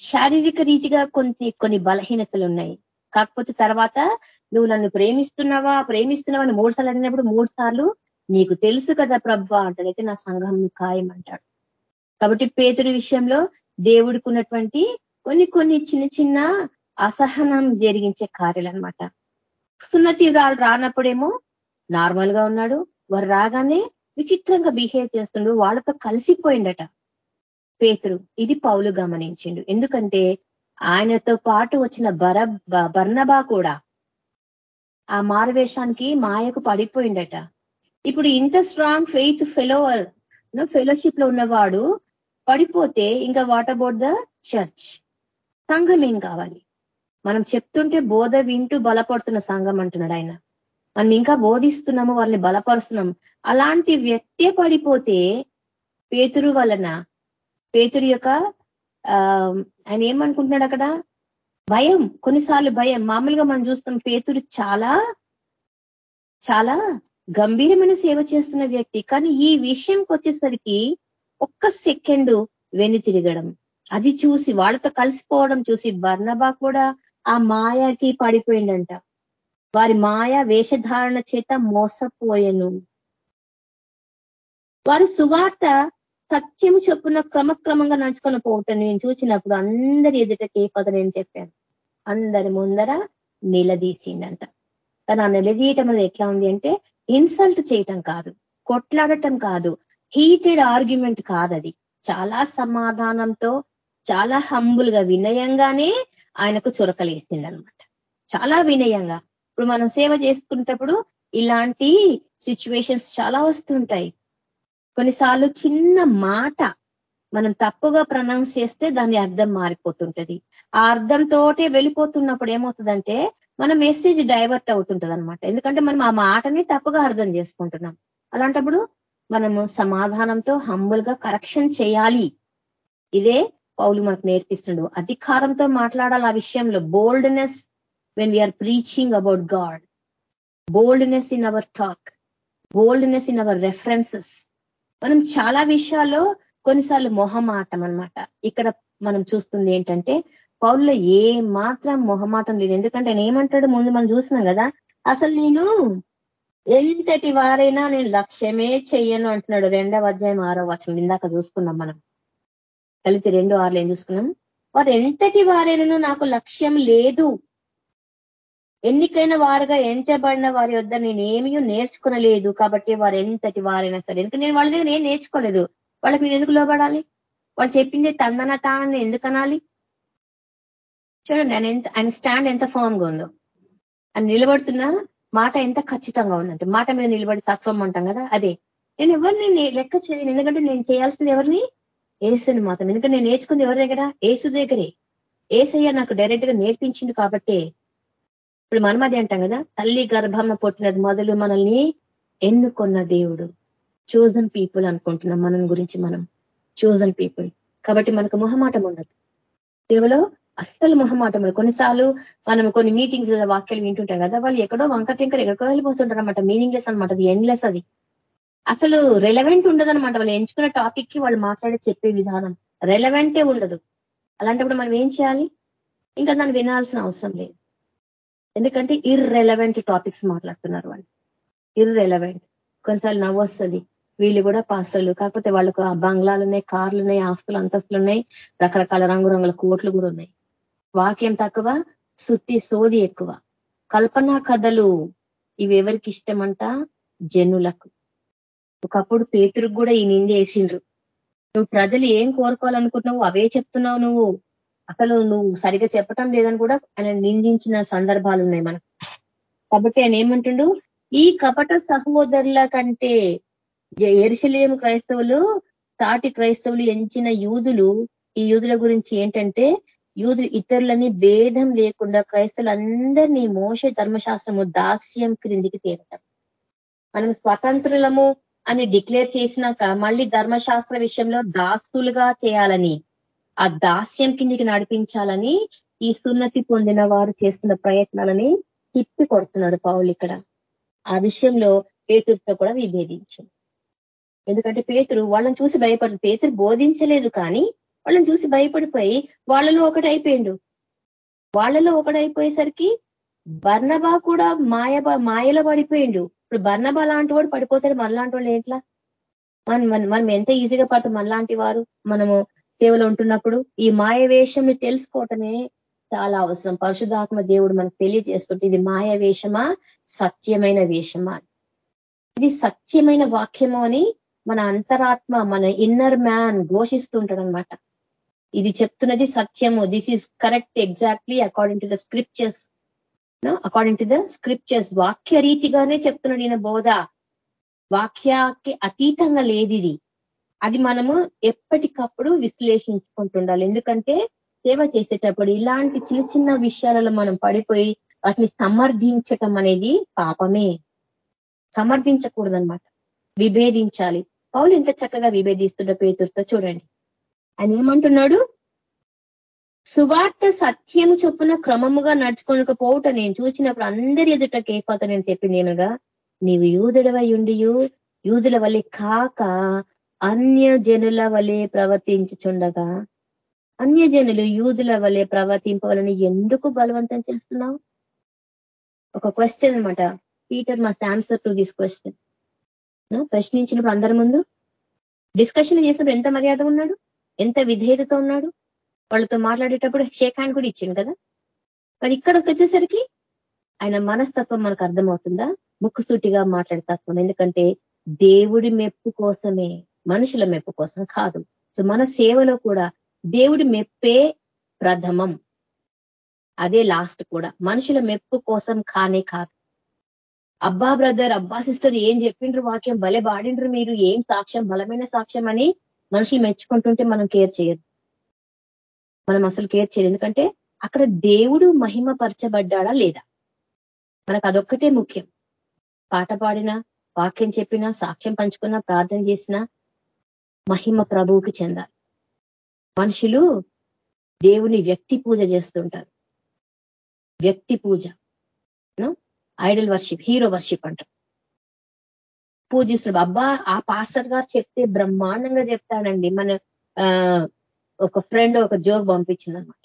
Speaker 1: శారీరక రీతిగా కొన్ని కొన్ని బలహీనతలు ఉన్నాయి. కాకపోతే తర్వాత నువ్వు నన్ను ప్రేమిస్తున్నావా ప్రేమిస్తున్నావా అని మూడు సార్లు అడిగినప్పుడు మూడు సార్లు నీకు తెలుసు కదా ప్రభ అంటాడైతే నా సంఘం ఖాయం అంటాడు కాబట్టి పేతుడి విషయంలో దేవుడికి ఉన్నటువంటి కొన్ని కొన్ని చిన్న చిన్న అసహనం జరిగించే కార్యాలు అనమాట సున్నతి రానప్పుడేమో నార్మల్గా ఉన్నాడు. వారు రాగానే విచిత్రంగా బిహేవ్ చేస్తుండు. వాళ్ళతో కలిసిపోయిండట. పేతురు ఇది పౌలు గమనించిండు. ఎందుకంటే ఆయనతో పాటు వచ్చిన బర బర్ణబా కూడా ఆ మారువేషానికి మాయకు పడిపోయిండట. ఇప్పుడు ఇంత స్ట్రాంగ్ ఫెయిత్ ఫెలోవర్ ఫెలోషిప్లో ఉన్నవాడు పడిపోతే ఇంకా వాట్ అబౌట్ ద చర్చ్ సంఘం ఏం కావాలి? మనం చెప్తుంటే బోధ వింటూ బలపడుతున్న సంఘం అంటున్నాడు ఆయన. మనం ఇంకా బోధిస్తున్నాము వాళ్ళని బలపరుస్తున్నాం అలాంటి వ్యక్తే పడిపోతే పేతురు వలన పేతురు యొక్క ఆయన ఏమనుకుంటున్నాడు అక్కడ? భయం కొన్నిసార్లు భయం. మామూలుగా మనం చూస్తాం పేతురు చాలా చాలా గంభీరమైన సేవ చేస్తున్న వ్యక్తి. కానీ ఈ విషయంకి వచ్చేసరికి ఒక్క సెకండ్ వెను తిరగడం. అది చూసి వాళ్ళతో కలిసిపోవడం చూసి బర్ణబా కూడా ఆ మాయకి పడిపోయిండంట వారి మాయ వేషధారణ చేత మోసపోయను. వారి సువార్త సత్యం చొప్పున క్రమక్రమంగా నడుచుకొని పోవటం నేను చూసినప్పుడు అందరి ఎదుటకి పద నేను చెప్పాను. అందరి ముందర నిలదీసిండంట తను ఆ నిలదీయటం అనేది ఎట్లా ఉంది అంటే ఇన్సల్ట్ చేయటం కాదు కొట్లాడటం కాదు హీటెడ్ ఆర్గ్యుమెంట్ కాదది. చాలా సమాధానంతో చాలా హంబుల్గా వినయంగానే ఆయనకు చురకలేసిండనమాట చాలా వినయంగా. ఇప్పుడు మనం సేవ చేసుకునేటప్పుడు ఇలాంటి సిచ్యువేషన్స్ చాలా వస్తుంటాయి. కొన్నిసార్లు చిన్న మాట మనం తప్పుగా ప్రనౌన్స్ చేస్తే దాని అర్థం మారిపోతుంటది. ఆ అర్థంతోటే వెళ్ళిపోతున్నప్పుడు ఏమవుతుందంటే మన మెసేజ్ డైవర్ట్ అవుతుంటది అనమాట ఎందుకంటే మనం ఆ మాటని తప్పుగా అర్థం చేసుకుంటున్నాం. అలాంటప్పుడు మనము సమాధానంతో హంబుల్గా కరెక్షన్ చేయాలి. ఇదే పౌలు మనకు నేర్పిస్తుండు. అధికారంతో మాట్లాడాలి ఆ విషయంలో. Boldness when we are preaching about God boldness in our talk boldness in our references మనం చాలా విషయాల్లో కొన్నిసార్లు మొహమాటం అనమాట ఇక్కడ మనం చూస్తుంది ఏంటంటే పౌరులో ఏ మాత్రం మొహమాటం లేదు. ఎందుకంటే ఆయన ఏమంటాడు ముందు మనం చూసినాం కదా అసలు నేను ఎంతటి వారైనా నేను లక్ష్యమే చెయ్యను అంటున్నాడు రెండవ అధ్యాయం ఆరో వచనం. ఇందాక చూసుకున్నాం మనం. కలిసి రెండు ఆరులు ఏం చూసుకున్నాం? వారు ఎంతటి వారైనా నాకు లక్ష్యం లేదు. ఎన్నికైన వారుగా ఎంచబడిన వారి వద్ద నేను ఏమీ నేర్చుకునలేదు. కాబట్టి వారు ఎంతటి వారైనా సరే ఎందుకంటే నేను వాళ్ళ దగ్గర నేను నేర్చుకోలేదు? వాళ్ళకి నేను ఎందుకు లోబడాలి? వాళ్ళు చెప్పింది తందన తానని ఎందుకు అనాలి? చూడండి ఆయన ఎంత ఆయన స్టాండ్ ఎంత ఫామ్గా ఉందో. ఆయన నిలబడుతున్న మాట ఎంత ఖచ్చితంగా ఉందంటే మాట మీద నిలబడి తత్వం అంటాం కదా అదే. నేను ఎవరిని లెక్క చేయను ఎందుకంటే నేను చేయాల్సింది ఎవరిని? ఏసుని మాత్రం ఎందుకంటే నేను నేర్చుకుంది ఎవరి దగ్గర? ఏసు దగ్గరే. ఏసయ్య నాకు డైరెక్ట్గా నేర్పించింది కాబట్టి ఇప్పుడు మనం అది అంటాం కదా తల్లి గర్భంలో పుట్టినది మొదలు మనల్ని ఎన్నుకున్న దేవుడు. చూజన్ పీపుల్ అనుకుంటున్నాం మనం గురించి మనం. చూజన్ పీపుల్ కాబట్టి మనకు మొహమాటం ఉండదు. దేవులో అస్సలు మొహమాటం ఉండదు. కొన్నిసార్లు మనం కొన్ని మీటింగ్స్ వాక్యాలు వింటుంటాం కదా వాళ్ళు ఎక్కడో వంకటింకర్ ఎక్కడికో వెళ్ళిపోతుంటారు అనమాట మీనింగ్లెస్ అనమాట అది ఎండ్లెస్ అది. అసలు రెలవెంట్ ఉండదు అనమాట వాళ్ళు ఎంచుకున్న టాపిక్కి వాళ్ళు మాట్లాడి చెప్పే విధానం. రెలవెంటే ఉండదు. అలాంటప్పుడు మనం ఏం చేయాలి? ఇంకా దాన్ని వినాల్సిన అవసరం లేదు. ఎందుకంటే ఇర్రెలవెంట్ టాపిక్స్ మాట్లాడుతున్నారు వాళ్ళు. ఇర్రెలవెంట్ కొన్నిసార్లు నవ్వు వస్తుంది వీళ్ళు కూడా పాస్టర్లు. కాకపోతే వాళ్ళకు బంగ్లాలు ఉన్నాయి కార్లు ఉన్నాయి ఆస్తులు అంతస్తులు ఉన్నాయి. రకరకాల రంగురంగుల కోట్లు కూడా ఉన్నాయి. వాక్యం తక్కువ సుత్తి సోది ఎక్కువ. కల్పనా కథలు ఇవి ఎవరికి ఇష్టమంట? జనులకు. ఒకప్పుడు పేతురుకు కూడా ఈ నిండి వేసిండ్రు. నువ్వు ప్రజలు ఏం కోరుకోవాలనుకుంటున్నావు అవే చెప్తున్నావు నువ్వు. అసలు నువ్వు సరిగా చెప్పటం లేదని కూడా ఆయన నిందించిన సందర్భాలు ఉన్నాయి మనకు. కాబట్టి ఆయన ఏమంటుండు? ఈ కపట సహోదరుల కంటే ఎరుశలేం క్రైస్తవులు తాటి క్రైస్తవులు ఎంచిన యూదులు ఈ యూదుల గురించి ఏంటంటే యూదులు ఇతరులని భేదం లేకుండా క్రైస్తవులందరినీ మోస ధర్మశాస్త్రము దాస్యం క్రిందికి తేవటం. మనం స్వతంత్రులము అని డిక్లేర్ చేసినాక మళ్ళీ ధర్మశాస్త్ర విషయంలో దాస్తులుగా చేయాలని ఆ దాస్యం కిందికి నడిపించాలని ఈ సున్నతి పొందిన వారు చేస్తున్న ప్రయత్నాలని తిప్పి కొడుతున్నాడు పౌలు ఇక్కడ. ఆ విషయంలో పేతురుతో కూడా విభేదించు. ఎందుకంటే పేతురు వాళ్ళని చూసి భయపడు పేతురు బోధించలేదు కానీ వాళ్ళని చూసి భయపడిపోయి వాళ్ళలో ఒకటైపోయిండు. వాళ్ళలో ఒకటైపోయేసరికి బర్ణబా కూడా మాయ మాయలో పడిపోయిండు. ఇప్పుడు బర్ణబా లాంటి వాడు పడిపోతాడు. మనలాంటి వాళ్ళు ఎట్లా మనం మనం ఎంత ఈజీగా పడతాం మనలాంటి వారు? మనము కేవలం ఉంటున్నప్పుడు ఈ మాయ వేషంని తెలుసుకోవటమే చాలా అవసరం. పరిశుధాత్మ దేవుడు మనకు తెలియజేస్తుంటే ఇది మాయ వేషమా సత్యమైన వేషమా? ఇది సత్యమైన వాక్యము అని మన అంతరాత్మ మన ఇన్నర్ మ్యాన్ ఘోషిస్తుంటాడు అనమాట ఇది చెప్తున్నది సత్యము. This is correct exactly according to the scriptures according to the scriptures వాక్య రీతిగానే చెప్తున్నాడు ఈయన బోధ. వాక్యాకి అతీతంగా లేదు ఇది అది మనము ఎప్పటికప్పుడు విశ్లేషించుకుంటుండాలి. ఎందుకంటే సేవ చేసేటప్పుడు ఇలాంటి చిన్న చిన్న విషయాలలో మనం పడిపోయి వాటిని సమర్థించటం అనేది పాపమే. సమర్థించకూడదనమాట విభేదించాలి. పౌలు ఎంత చక్కగా విభేదిస్తున్న పేతుడితో చూడండి. ఆయన ఏమంటున్నాడు? సువార్త సత్యము చొప్పున క్రమముగా నడుచుకోకపోవట నేను చూసినప్పుడు అందరి ఎదుట కేపాత నేను చెప్పింది ఏమగా నీవు యూదుడవై ఉండియు. యూదుల వల్లే కాక అన్య జనుల వలె ప్రవర్తించుచుండగా అన్య జనులు యూదుల వలె ప్రవర్తింపవాలని ఎందుకు బలవంతం చేస్తున్నావు? ఒక క్వశ్చన్ అనమాట Peter must answer to this question ప్రశ్నించినప్పుడు అందరి ముందు డిస్కషన్ చేసినప్పుడు ఎంత మర్యాద ఉన్నాడు? ఎంత విధేయతతో ఉన్నాడు? వాళ్ళతో మాట్లాడేటప్పుడు షేక్ హ్యాండ్ కూడా ఇచ్చింది కదా? మరి ఇక్కడికి వచ్చేసరికి ఆయన మనస్తత్వం మనకు అర్థమవుతుందా? ముక్కుసూటిగా మాట్లాడతాం ఎందుకంటే దేవుడి మెప్పు కోసమే. మనుషుల మెప్పు కోసం కాదు. సో మన సేవలో కూడా దేవుడి మెప్పే ప్రథమం. అదే లాస్ట్ కూడా. మనుషుల మెప్పు కోసం కానే కాదు. అబ్బా బ్రదర్ అబ్బా సిస్టర్ ఏం చెప్పిండ్రు వాక్యం? భలే బాడిండ్రు మీరు. ఏం సాక్ష్యం? బలమైన సాక్ష్యం అని మనుషులు మెచ్చుకుంటుంటే మనం కేర్ చేయదు మనం అసలు కేర్ చేయదు ఎందుకంటే అక్కడ దేవుడు మహిమ పరచబడ్డా లేదా? మనకు అదొక్కటే ముఖ్యం. పాట పాడినా వాక్యం చెప్పినా సాక్ష్యం పంచుకున్నా ప్రార్థన చేసినా మహిమ ప్రభువుకి చెందాలి. మనుషులు దేవుని వ్యక్తి పూజ చేస్తుంటారు. వ్యక్తి పూజ. ఐడల్ వర్షిప్ హీరో వర్షిప్ అంటారు. పూజిస్తున్నాడు అబ్బా ఆ పాస్టర్ గారు చెప్తే బ్రహ్మాండంగా చెప్తాడండి. మన ఒక ఫ్రెండ్ ఒక జోక్ పంపించిందనమాట.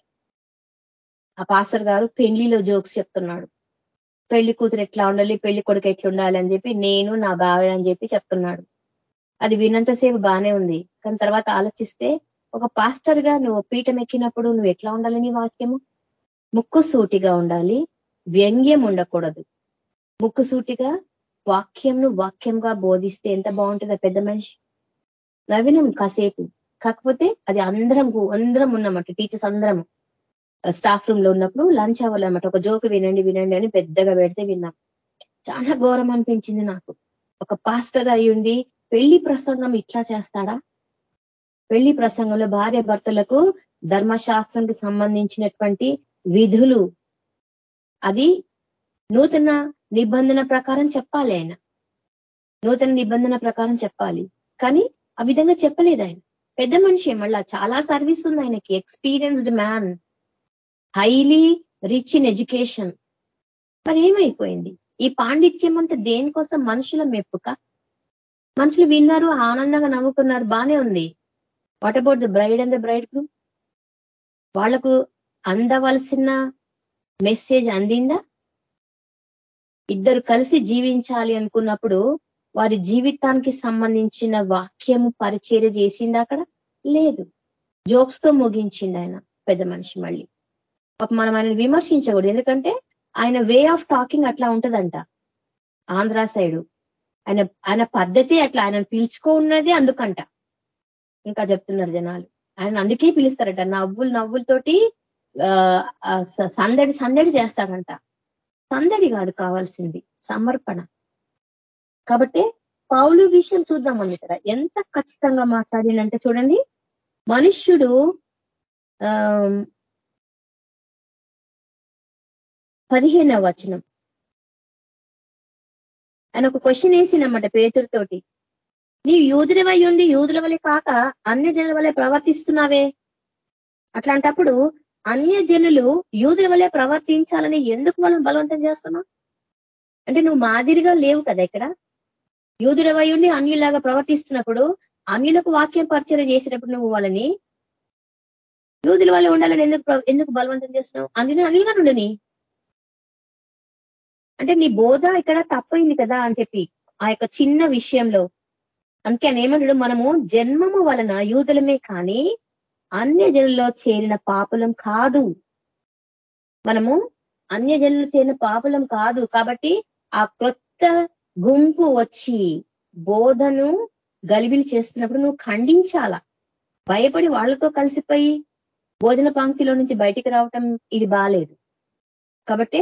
Speaker 1: ఆ పాస్టర్ గారు పెళ్ళిలో జోక్స్ చెప్తున్నాడు. పెళ్ళి కూతురు ఎట్లా ఉండాలి పెళ్ళి కొడుకు ఎట్లా ఉండాలి అని చెప్పి నేను నా బావ అని చెప్పి చెప్తున్నాడు. అది వినంతసేపు బానే ఉంది. కానీ తర్వాత ఆలోచిస్తే ఒక పాస్టర్గా నువ్వు పీఠం ఎక్కినప్పుడు నువ్వు ఎట్లా ఉండాలి నీ వాక్యము? ముక్కు సూటిగా ఉండాలి వ్యంగ్యం ఉండకూడదు. ముక్కు సూటిగా వాక్యంను వాక్యంగా బోధిస్తే ఎంత బాగుంటుందో పెద్ద మనిషి. నవీనం కాసేపు. కాకపోతే అది అందరం అందరం ఉన్నమాట టీచర్స్ అందరం. స్టాఫ్ రూమ్లో ఉన్నప్పుడు లంచ్ అవ్వాలన్నమాట. ఒక జోక్ వినండి వినండి అని పెద్దగా పెడితే విన్నాం. చాలా ఘోరం అనిపించింది నాకు. ఒక పాస్టర్ అయ్యుండి పెళ్ళి ప్రసంగం ఇట్లా చేస్తాడా? పెళ్ళి ప్రసంగంలో భార్య భర్తలకు ధర్మశాస్త్రంకి సంబంధించినటువంటి విధులు. అది నూతన నిబంధన ప్రకారం చెప్పాలి ఆయన. నూతన నిబంధన ప్రకారం చెప్పాలి. కానీ ఆ విధంగా చెప్పలేదు ఆయన. పెద్ద మనిషి మళ్ళా చాలా సర్వీస్ ఉంది ఆయనకి. Experienced man. Highly rich in education. మరి ఏమైపోయింది? ఈ పాండిత్యం అంటే దేనికోసం? మనుషుల మెప్పుక? మనుషులు విన్నారు ఆనందంగా నవ్వుకున్నారు బానే ఉంది. What about the bride and the bridegroom వాళ్ళకు అందవలసిన మెసేజ్ అందిందా? ఇద్దరు కలిసి జీవించాలి అనుకున్నప్పుడు వారి జీవితానికి సంబంధించిన వాక్యము పరిచర్య చేసింది అక్కడ? లేదు. జోక్స్తో ముగించింది ఆయన పెద్ద మనిషి మళ్ళీ. మనం ఆయన విమర్శించకూడదు ఎందుకంటే ఆయన వే ఆఫ్ టాకింగ్ అట్లా ఉంటుందంట. ఆంధ్ర సైడు ఆయన ఆయన పద్ధతి అట్లా ఆయన పిలుచుకున్నది అందుకంట. ఇంకా చెప్తున్నారు జనాలు. ఆయన అందుకే పిలుస్తారట నవ్వులు నవ్వులతోటి సందడి సందడి చేస్తాడంట సందడి కాదు కావాల్సింది సమర్పణ. కాబట్టి పౌలు విషయం చూద్దామని ఇక్కడ ఎంత ఖచ్చితంగా మాట్లాడిందంటే చూడండి మనుష్యుడు పదిహేనవ వచనం. ఆయన ఒక క్వశ్చన్ వేసిందన్నమాట పేతుడితోటి నీవు యూదులవై ఉండి యూదుల వలె కాక అన్ని జనుల వలె ప్రవర్తిస్తున్నావే? అట్లాంటప్పుడు అన్య జనులు యూదుల వలె ప్రవర్తించాలని ఎందుకు వాళ్ళని బలవంతం చేస్తున్నావు? అంటే నువ్వు మాదిరిగా లేవు కదా ఇక్కడ? యూదులవై ఉండి అన్యులాగా ప్రవర్తిస్తున్నప్పుడు అన్యులకు వాక్యం పరిచయం చేసినప్పుడు నువ్వు వాళ్ళని యూదుల వల్ల ఉండాలని ఎందుకు ఎందుకు బలవంతం చేస్తున్నావు? అందులో అనిలుగా నుండి అంటే నీ బోధ ఇక్కడ తప్పైంది కదా అని చెప్పి ఆ యొక్క చిన్న విషయంలో అందుకే ఏమన్నాడు మనము జన్మము వలన యూదులమే కానీ అన్య జనుల్లో చేరిన పాపులం కాదు. మనము అన్య జనులు చేరిన పాపులం కాదు కాబట్టి ఆ క్రొత్త గుంపు వచ్చి బోధను గలిబిలి చేస్తున్నప్పుడు నువ్వు ఖండించాల? భయపడి వాళ్ళతో కలిసిపోయి భోజన పంక్తిలో నుంచి బయటికి రావటం ఇది బాలేదు. కాబట్టి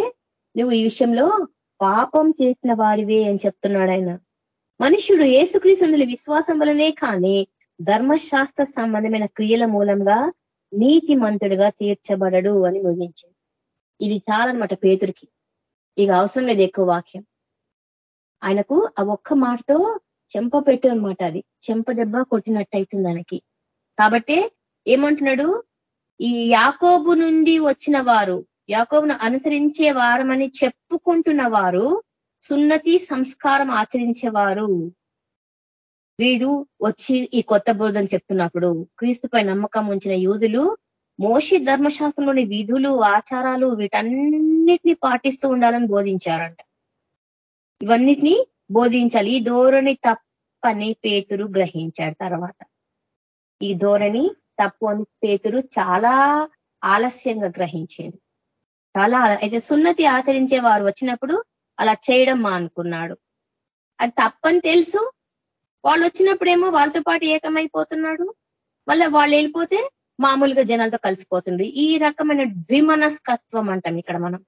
Speaker 1: నువ్వు ఈ విషయంలో పాపం చేసిన వాడివే అని చెప్తున్నాడు ఆయన. మనుష్యుడు ఏసుక్రీస్తుల విశ్వాసం వలనే కానీ ధర్మశాస్త్ర సంబంధమైన క్రియల మూలంగా నీతి మంతుడిగా తీర్చబడడు అని ముగించింది ఇది చాలన్నమాట పేతుడికి ఇక అవసరం లేదు ఎక్కువ వాక్యం. ఆయనకు ఆ ఒక్క మాటతో చెంప పెట్టు అనమాట అది. చెంప దెబ్బ కొట్టినట్టు అవుతుంది ఆయనకి. కాబట్టి ఏమంటున్నాడు? ఈ యాకోబు నుండి వచ్చిన వారు యాకోబును అనుసరించే వారమని చెప్పుకుంటున్న వారు సున్నతి సంస్కారం ఆచరించేవారు. వీడు వచ్చి ఈ కొత్త బోధన చెప్తున్నప్పుడు క్రీస్తుపై నమ్మకం ఉంచిన యూదులు మోషి ధర్మశాస్త్రంలోని విధులు ఆచారాలు వీటన్నిటిని పాటిస్తూ ఉండాలని బోధించారంట. ఇవన్నిటిని బోధించాలి. ఈ ధోరణి తప్పని పేతురు గ్రహించాడు తర్వాత. ఈ ధోరణి తప్పు అని పేతురు చాలా ఆలస్యంగా గ్రహించింది. చాలా అయితే సున్నతి ఆచరించే వారు వచ్చినప్పుడు అలా చేయడం మా అనుకున్నాడు. అది తప్పని తెలుసు. వాళ్ళు వచ్చినప్పుడేమో వాళ్ళతో పాటు ఏకమైపోతున్నాడు. మళ్ళీ వాళ్ళు వెళ్ళిపోతే మామూలుగా జనాలతో కలిసిపోతుండ్రు ఈ రకమైన ద్విమనస్కత్వం అంటాం ఇక్కడ మనం.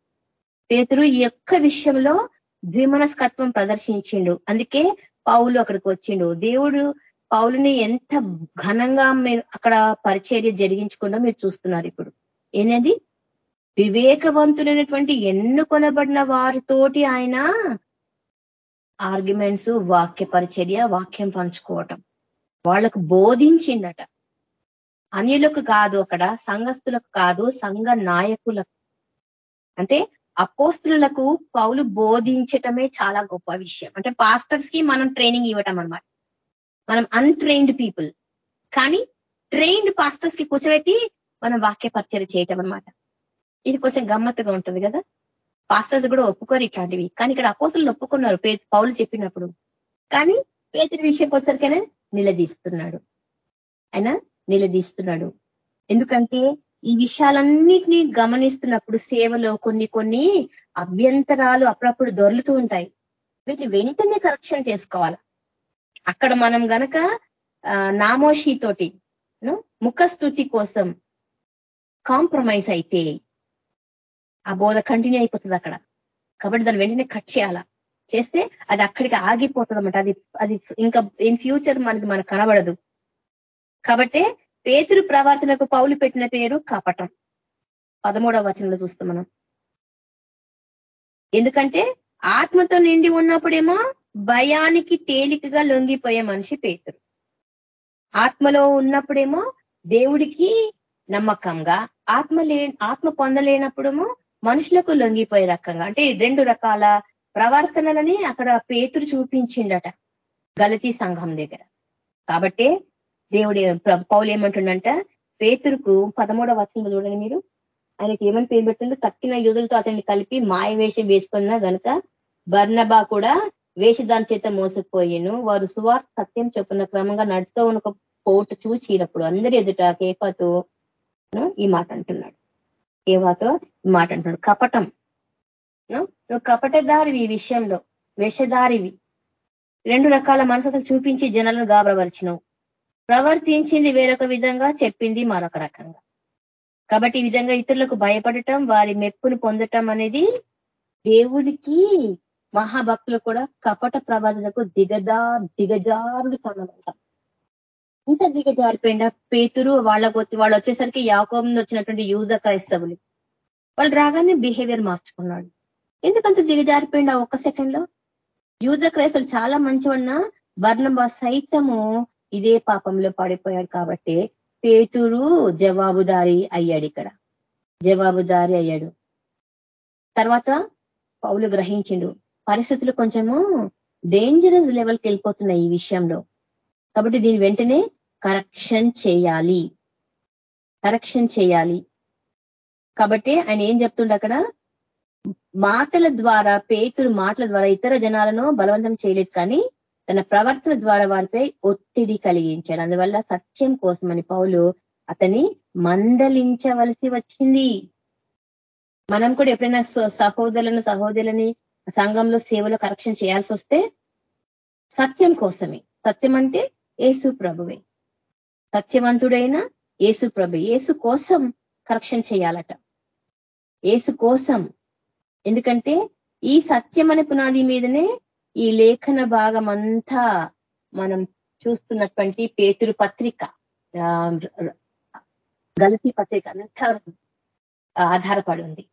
Speaker 1: పేతురు ఈ యొక్క విషయంలో ద్విమనస్కత్వం ప్రదర్శించిండు. అందుకే పౌలు అక్కడికి వచ్చిండు. దేవుడు పౌలుని ఎంత ఘనంగా మీరు అక్కడ పరిచర్య జరిగించకుండా మీరు చూస్తున్నారు ఇప్పుడు. ఏనేది వివేకవంతులైనటువంటి ఎన్నుకొనబడిన వారితోటి ఆయన ఆర్గ్యుమెంట్స్ వాక్య పరిచర్య వాక్యం పంచుకోవటం. వాళ్ళకు బోధించిండట అన్యులకు కాదు అక్కడ సంఘస్థులకు కాదు సంఘ నాయకులకు. అంటే అపోస్తులకు పౌలు బోధించటమే చాలా గొప్ప విషయం. అంటే పాస్టర్స్కి మనం ట్రైనింగ్ ఇవ్వటం అనమాట మనం అన్ట్రైన్డ్ పీపుల్ కానీ ట్రైన్డ్ పాస్టర్స్కి కూర్చోబెట్టి మనం వాక్య పరిచయం చేయటం అనమాట ఇది కొంచెం గమ్మత్తుగా ఉంటుంది కదా? పాస్టర్స్ కూడా ఒప్పుకోరు ఇట్లాంటివి. కానీ ఇక్కడ అపోసలు ఒప్పుకున్నారు. పౌలు చెప్పినప్పుడు. కానీ పేతుడి విషయం వచ్చరికైనా నిలదీస్తున్నాడు. ఆయన నిలదీస్తున్నాడు. ఎందుకంటే ఈ విషయాలన్నిటినీ గమనిస్తున్నప్పుడు సేవలో కొన్ని కొన్ని అభ్యంతరాలు అప్పుడప్పుడు దొరులుతూ ఉంటాయి. వీటిని వెంటనే కరెక్షన్ చేసుకోవాలి. అక్కడ మనం గనక నామోషితోటి ముఖస్థుతి కోసం కాంప్రమైజ్ అయితే ఆ బోధ కంటిన్యూ అయిపోతుంది అక్కడ. కాబట్టి దాన్ని వెంటనే కట్ చేయాలా? చేస్తే అది అక్కడికి ఆగిపోతుంది అనమాట అది అది ఇంకా ఇన్ ఫ్యూచర్ మనకి మనకు కనబడదు. కాబట్టి పేతురు ప్రవర్తనకు పౌలు పెట్టిన పేరు కపటం. పదమూడవ వచనంలో చూస్తాం మనం. ఎందుకంటే ఆత్మతో నిండి ఉన్నప్పుడేమో భయానికి తేలికగా లొంగిపోయే మనిషి పేతురు. ఆత్మలో ఉన్నప్పుడేమో దేవుడికి నమ్మకంగా ఆత్మ లే ఆత్మ పొందలేనప్పుడేమో మనుషులకు లొంగిపోయే రకంగా. అంటే రెండు రకాల ప్రవర్తనలని అక్కడ పేతురు చూపించిండట గలతీ సంఘం దగ్గర. కాబట్టి దేవుడి పౌలు ఏమంటుండంట? పేతురుకు పదమూడవ వచనం చూడండి మీరు. ఆయనకి ఏమని పేరు పెట్టిండు తక్కిన యూదులతో అతన్ని కలిపి మాయ వేషం వేసుకున్నా గనుక బర్ణబా కూడా వేషదాని చేత మోసపోయాను. వారు సువార్ సత్యం చెప్పున్న క్రమంగా నడుస్తూ ఉన్న పోటు చూసినప్పుడు అందరి ఎదుట కేఫాతో ఈ మాట అంటున్నాడు. ఏ ఈ మాట అంటున్నాడు కపటం నువ్వు కపటదారివి ఈ విషయంలో. వేషధారివి. రెండు రకాల మనసతలు చూపించి జనాలను గాబరపరిచినవు. ప్రవర్తించింది వేరొక విధంగా చెప్పింది మరొక రకంగా. కాబట్టి ఈ విధంగా ఇతరులకు భయపడటం వారి మెప్పును పొందటం అనేది దేవుడికి మహాభక్తులు కూడా కపట ప్రవర్తనకు దిగదా దిగజారుడు సన్నమంట ఇంత దిగజారిపోయిందా పేతురు వాళ్ళకు వాళ్ళు వచ్చేసరికి యాకోబం వచ్చినటువంటి యూజ క్రైస్తవులు. వాళ్ళు రాగానే బిహేవియర్ మార్చుకున్నాడు. ఎందుకంత దిగజారిపోయిందా ఒక్క సెకండ్లో యూజ క్రైస్తవులు చాలా మంచివన్నా వర్ణం సైతము ఇదే పాపంలో పడిపోయాడు కాబట్టి పేతురు జవాబుదారి అయ్యాడు ఇక్కడ. జవాబుదారి అయ్యాడు. తర్వాత పౌలు గ్రహించిండు పరిస్థితులు కొంచెము డేంజరస్ లెవెల్కి వెళ్ళిపోతున్నాయి ఈ విషయంలో. కాబట్టి దీని వెంటనే కరెక్షన్ చేయాలి. కరెక్షన్ చేయాలి. కాబట్టి ఆయన ఏం చెప్తుండ అక్కడ? మాటల ద్వారా పేతురు మాటల ద్వారా ఇతర జనాలను బలవంతం చేయలేదు కానీ తన ప్రవర్తన ద్వారా వారిపై ఒత్తిడి కలిగించాడు. అందువల్ల సత్యం కోసమని పౌలు అతని మందలించవలసి వచ్చింది. మనం కూడా ఎప్పుడైనా సహోదరులను సహోదరులని సంఘంలో సేవలో కరెక్షన్ చేయాల్సి వస్తే సత్యం కోసమే. సత్యం అంటే ఏసు ప్రభువే. సత్యవంతుడైన ఏసు ప్రభు ఏసు కోసం కరెక్షన్ చేయాలట. ఏసు కోసం. ఎందుకంటే ఈ సత్యం పునాది మీదనే ఈ లేఖన భాగం అంతా మనం చూస్తున్నటువంటి పేతురు పత్రిక గలతి పత్రిక అంతా ఆధారపడి ఉంది.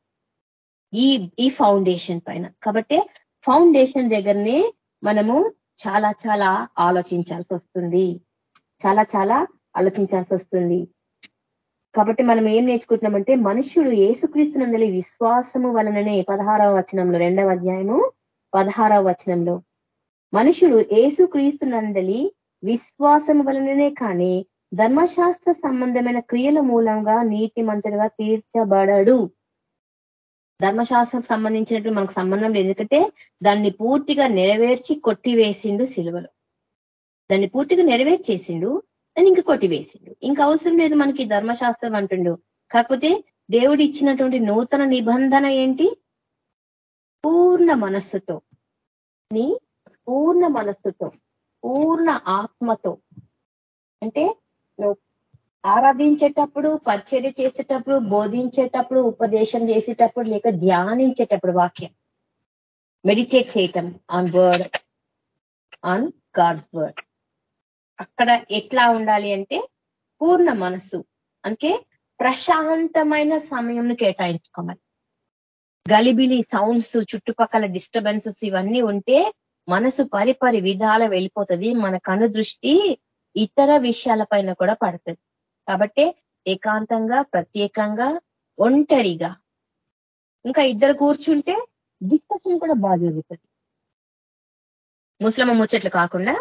Speaker 1: ఈ ఈ ఫౌండేషన్ పైన. కాబట్టి ఫౌండేషన్ దగ్గరనే మనము చాలా చాలా ఆలోచించాల్సి వస్తుంది. చాలా చాలా ఆలోచించాల్సి వస్తుంది. కాబట్టి మనం ఏం నేర్చుకుంటున్నామంటే మనుష్యుడు ఏసుక్రీస్తునందలి విశ్వాసము వలననే పదహారవ వచనంలో రెండవ అధ్యాయము పదహారవ వచనంలో. మనుషుడు ఏసుక్రీస్తునందలి విశ్వాసము వలననే కానీ ధర్మశాస్త్ర సంబంధమైన క్రియల మూలంగా నీతిమంతుడుగా తీర్చబడడు. ధర్మశాస్త్రం సంబంధించినట్టు మనకు సంబంధం లేదు. ఎందుకంటే దాన్ని పూర్తిగా నెరవేర్చి కొట్టివేసిండు సిలువలో దాన్ని పూర్తిగా నెరవేర్చేసిండు దాన్ని ఇంకా కొట్టివేసిండు. ఇంకా అవసరం లేదు మనకి ధర్మశాస్త్రం అంటుండు. కాకపోతే దేవుడు ఇచ్చినటువంటి నూతన నిబంధన ఏంటి? పూర్ణ మనస్సుతో. నీ పూర్ణ మనస్సుతో. పూర్ణ ఆత్మతో. అంటే నువ్వు ఆరాధించేటప్పుడు పరిచర్య చేసేటప్పుడు బోధించేటప్పుడు ఉపదేశం చేసేటప్పుడు లేక ధ్యానించేటప్పుడు వాక్యం. మెడిటేట్ చేయటం on word on God's word అక్కడ ఎట్లా ఉండాలి అంటే పూర్ణ మనసు అంటే ప్రశాంతమైన సమయంను కేటాయించుకోవాలి. గలిబిలి సౌండ్స్ చుట్టుపక్కల డిస్టర్బెన్సెస్ ఇవన్నీ ఉంటే మనసు పరిపరి విధాల వెళ్ళిపోతుంది మన కను దృష్టి ఇతర విషయాల పైన కూడా పడుతుంది. కాబట్టి ఏకాంతంగా ప్రత్యేకంగా ఒంటరిగా. ఇంకా ఇద్దరు కూర్చుంటే డిస్కషన్ కూడా బాగా జరుగుతుంది. ముస్లిం ముచ్చట్లు కాకుండా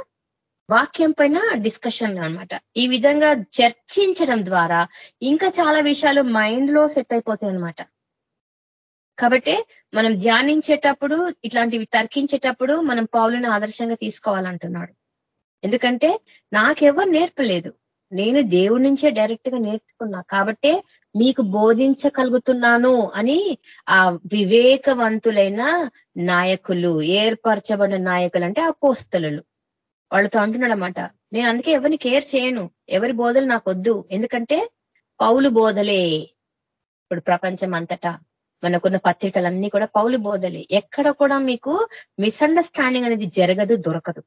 Speaker 1: వాక్యం పైన డిస్కషన్ అనమాట ఈ విధంగా చర్చించడం ద్వారా ఇంకా చాలా విషయాలు మైండ్లో సెట్ అయిపోతాయి అనమాట కాబట్టి మనం ధ్యానించేటప్పుడు ఇట్లాంటివి తర్కించేటప్పుడు మనం పౌలను ఆదర్శంగా తీసుకోవాలంటున్నాడు. ఎందుకంటే నాకెవరు నేర్పలేదు. నేను దేవుడి నుంచే డైరెక్ట్గా నేర్చుకున్నా. కాబట్టే మీకు బోధించగలుగుతున్నాను అని ఆ వివేకవంతులైన నాయకులు ఏర్పరచబడిన నాయకులు అంటే ఆ పోస్తలు వాళ్ళతో అంటున్నాడు అనమాట నేను అందుకే ఎవరిని కేర్ చేయను. ఎవరి బోధలు నాకు వద్దు. ఎందుకంటే పౌలు బోధలే ఇప్పుడు ప్రపంచం అంతటా మనకున్న పత్రికలన్నీ కూడా పౌలు బోధలే. ఎక్కడ కూడా మీకు మిస్అండర్స్టాండింగ్ అనేది జరగదు దొరకదు.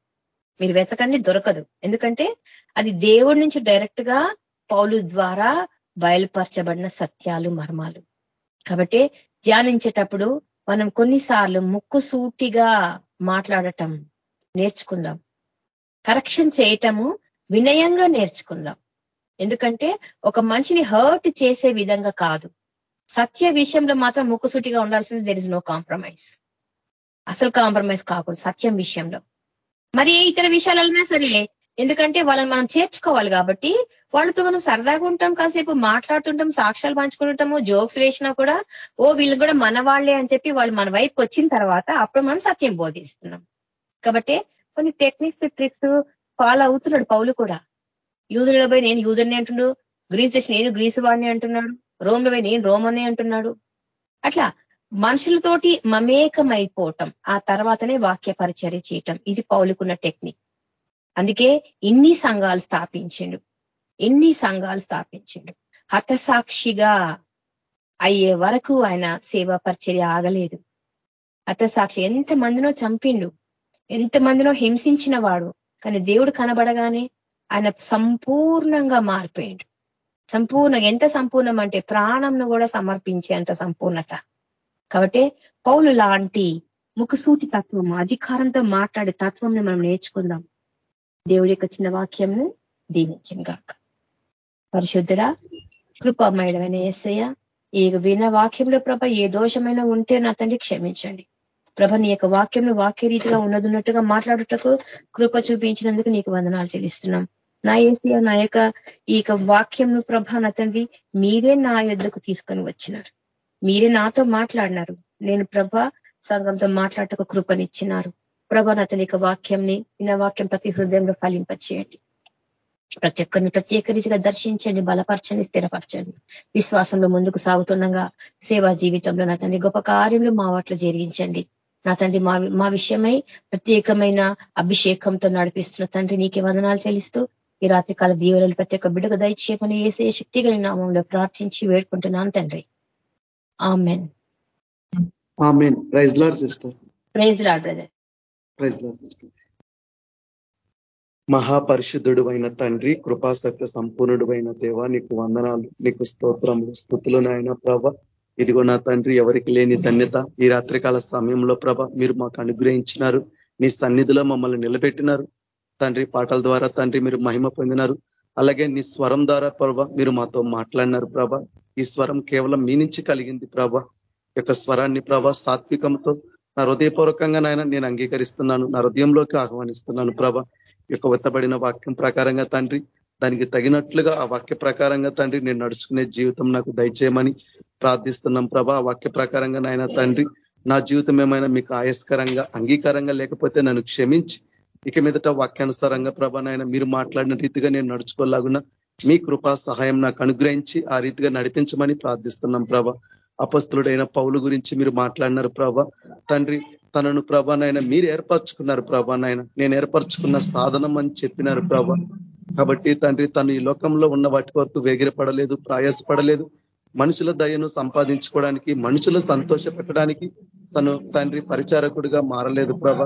Speaker 1: మీరు వెతకండి దొరకదు. ఎందుకంటే అది దేవుడి నుంచి డైరెక్ట్గా పౌలు ద్వారా బయలుపరచబడిన సత్యాలు మర్మాలు. కాబట్టి ధ్యానించేటప్పుడు మనం కొన్నిసార్లు ముక్కు సూటిగా మాట్లాడటం నేర్చుకుందాం. కరెక్షన్ చేయటము వినయంగా నేర్చుకుందాం. ఎందుకంటే ఒక మనిషిని హర్ట్ చేసే విధంగా కాదు. సత్య విషయంలో మాత్రం ముక్కుసూటిగా ఉండాల్సింది దెర్ ఇస్ నో కాంప్రమైజ్ అసలు కాంప్రమైజ్ కాకూడదు సత్యం విషయంలో. మరి ఇతర విషయాలైనా సరే ఎందుకంటే వాళ్ళని మనం చేర్చుకోవాలి కాబట్టి వాళ్ళతో మనం సరదాగా ఉంటాం కాసేపు మాట్లాడుతుంటాం సాక్ష్యాలు పంచుకుంటాము జోక్స్ వేసినా కూడా ఓ వీళ్ళు కూడా మన వాళ్ళే అని చెప్పి వాళ్ళు మన వైపుకి వచ్చిన తర్వాత అప్పుడు మనం సత్యం బోధిస్తున్నాం. కాబట్టి కొన్ని టెక్నిక్స్ ట్రిక్స్ ఫాలో అవుతున్నాడు పౌలు కూడా. యూదుల పోయి నేను యూదుని అంటున్నాడు గ్రీస్ దేశం నేను గ్రీసు వాడిని అంటున్నాడు రోమ్లో పోయి నేను రోమనే అంటున్నాడు. అట్లా మనుషులతోటి మమేకమైపోవటం ఆ తర్వాతనే వాక్య పరిచర్య చేయటం ఇది పౌలుకున్న టెక్నిక్. అందుకే ఇన్ని సంఘాలు స్థాపించిండు. ఇన్ని సంఘాలు స్థాపించిండు. హతసాక్షిగా అయ్యే వరకు ఆయన సేవా పరిచర్య ఆగలేదు. హతసాక్షి ఎంత మందినో చంపిండు ఎంత మందినో హింసించిన వాడు కానీ దేవుడు కనబడగానే ఆయన సంపూర్ణంగా మారిపోయిండు. సంపూర్ణంగా ఎంత సంపూర్ణం అంటే ప్రాణంను కూడా సమర్పించే అంత సంపూర్ణత. కాబట్టి పౌలు లాంటి ముఖసూటి తత్వం అధికారంతో మాట్లాడే తత్వంని మనం నేర్చుకుందాం. దేవుడి యొక్క చిన్న వాక్యంను దీవించింది గాక. పరిశుద్ధుడా కృపమయడమైన ఏసయ్య ఈ విన వాక్యంలో ప్రభ ఏ దోషమైన ఉంటే నా తండ్రి క్షమించండి. ప్రభ నీ యొక్క వాక్యంలో వాక్య రీతిగా ఉన్నదున్నట్టుగా మాట్లాడుటకు కృప చూపించినందుకు నీకు వందనాలు చెల్లిస్తున్నాం. నా ఏసీ నా యొక్క ఈ యొక్క వాక్యంను ప్రభ నా తండ్రి మీరే నా యుద్ధకు తీసుకొని వచ్చినారు. మీరే నాతో మాట్లాడినారు. నేను ప్రభ సంఘంతో మాట్లాడటకు కృపనిచ్చినారు. ప్రభ అతని వాక్యంని విన్న వాక్యం ప్రతి హృదయంలో ఫలింపచేయండి ప్రతి ఒక్కరిని ప్రత్యేక రీతిగా దర్శించండి బలపరచండి స్థిరపరచండి. విశ్వాసంలో ముందుకు సాగుతుండగా సేవా జీవితంలో నా తండ్రి గొప్ప కార్యంలో మా వాట్ల జరిగించండి. నా తండ్రి మా మా విషయమై ప్రత్యేకమైన అభిషేకంతో నడిపిస్తున్న తండ్రి నీకే వందనాలు చెల్లిస్తూ ఈ రాత్రికాల దీవులను ప్రతి ఒక్క బిడ్డకు దయచేయమని వేసే శక్తి కలిగిన నామంలో ప్రార్థించి వేడుకుంటున్నాను తండ్రి. Amen
Speaker 2: amen praise Lord sister
Speaker 1: praise Lord brother
Speaker 2: praise Lord sister మహాపరిశుద్ధుడు అయిన తండ్రి కృపా సత్య సంపూర్ణుడు అయిన దేవ నీకు వందనాలు నీకు స్తోత్రములు స్థుతులు నాయన ప్రభ. ఇదిగో నా తండ్రి ఎవరికి లేని ధన్యత ఈ రాత్రికాల సమయంలో ప్రభ మీరు మాకు అనుగ్రహించినారు మీ సన్నిధిలో మమ్మల్ని నిలబెట్టినారు. తండ్రి పాటల ద్వారా తండ్రి మీరు మహిమ పొందినారు. అలాగే నీ స్వరం ద్వారా ప్రభ మీరు మాతో మాట్లాడినారు ప్రభ. ఈ స్వరం కేవలం మీ నుంచి కలిగింది ప్రభ. యొక్క స్వరాన్ని ప్రభ సాత్వికంతో నా హృదయపూర్వకంగా నాయన నేను అంగీకరిస్తున్నాను నా హృదయంలోకి ఆహ్వానిస్తున్నాను ప్రభ. యొక్క వెత్తబడిన వాక్యం ప్రకారంగా తండ్రి దానికి తగినట్లుగా ఆ వాక్య ప్రకారంగా తండ్రి నేను నడుచుకునే జీవితం నాకు దయచేయమని ప్రార్థిస్తున్నాం ప్రభ. ఆ వాక్య ప్రకారంగా నాయన తండ్రి నా జీవితం ఏమైనా మీకు ఆయస్కరంగా అంగీకారంగా లేకపోతే నన్ను క్షమించి ఇక మీదట వాక్యానుసారంగా ప్రభా నాయన మీరు మాట్లాడిన రీతిగా నేను నడుచుకోలాగున్నా మీ కృపా సహాయం నాకు అనుగ్రహించి ఆ రీతిగా నడిపించమని ప్రార్థిస్తున్నాం ప్రభ. అపస్తుడైన పౌలు గురించి మీరు మాట్లాడినారు ప్రభ. తండ్రి తనను ప్రభానైనా మీరు ఏర్పరచుకున్నారు ప్రభానైనా నేను ఏర్పరచుకున్న సాధనం అని చెప్పినారు ప్రభ. కాబట్టి తండ్రి తను ఈ లోకంలో ఉన్న వాటి వరకు వేగిరపడలేదు ప్రయాసపడలేదు. మనుషుల దయను సంపాదించుకోవడానికి మనుషులు సంతోష పెట్టడానికి తను తండ్రి పరిచారకుడిగా మారలేదు ప్రభ.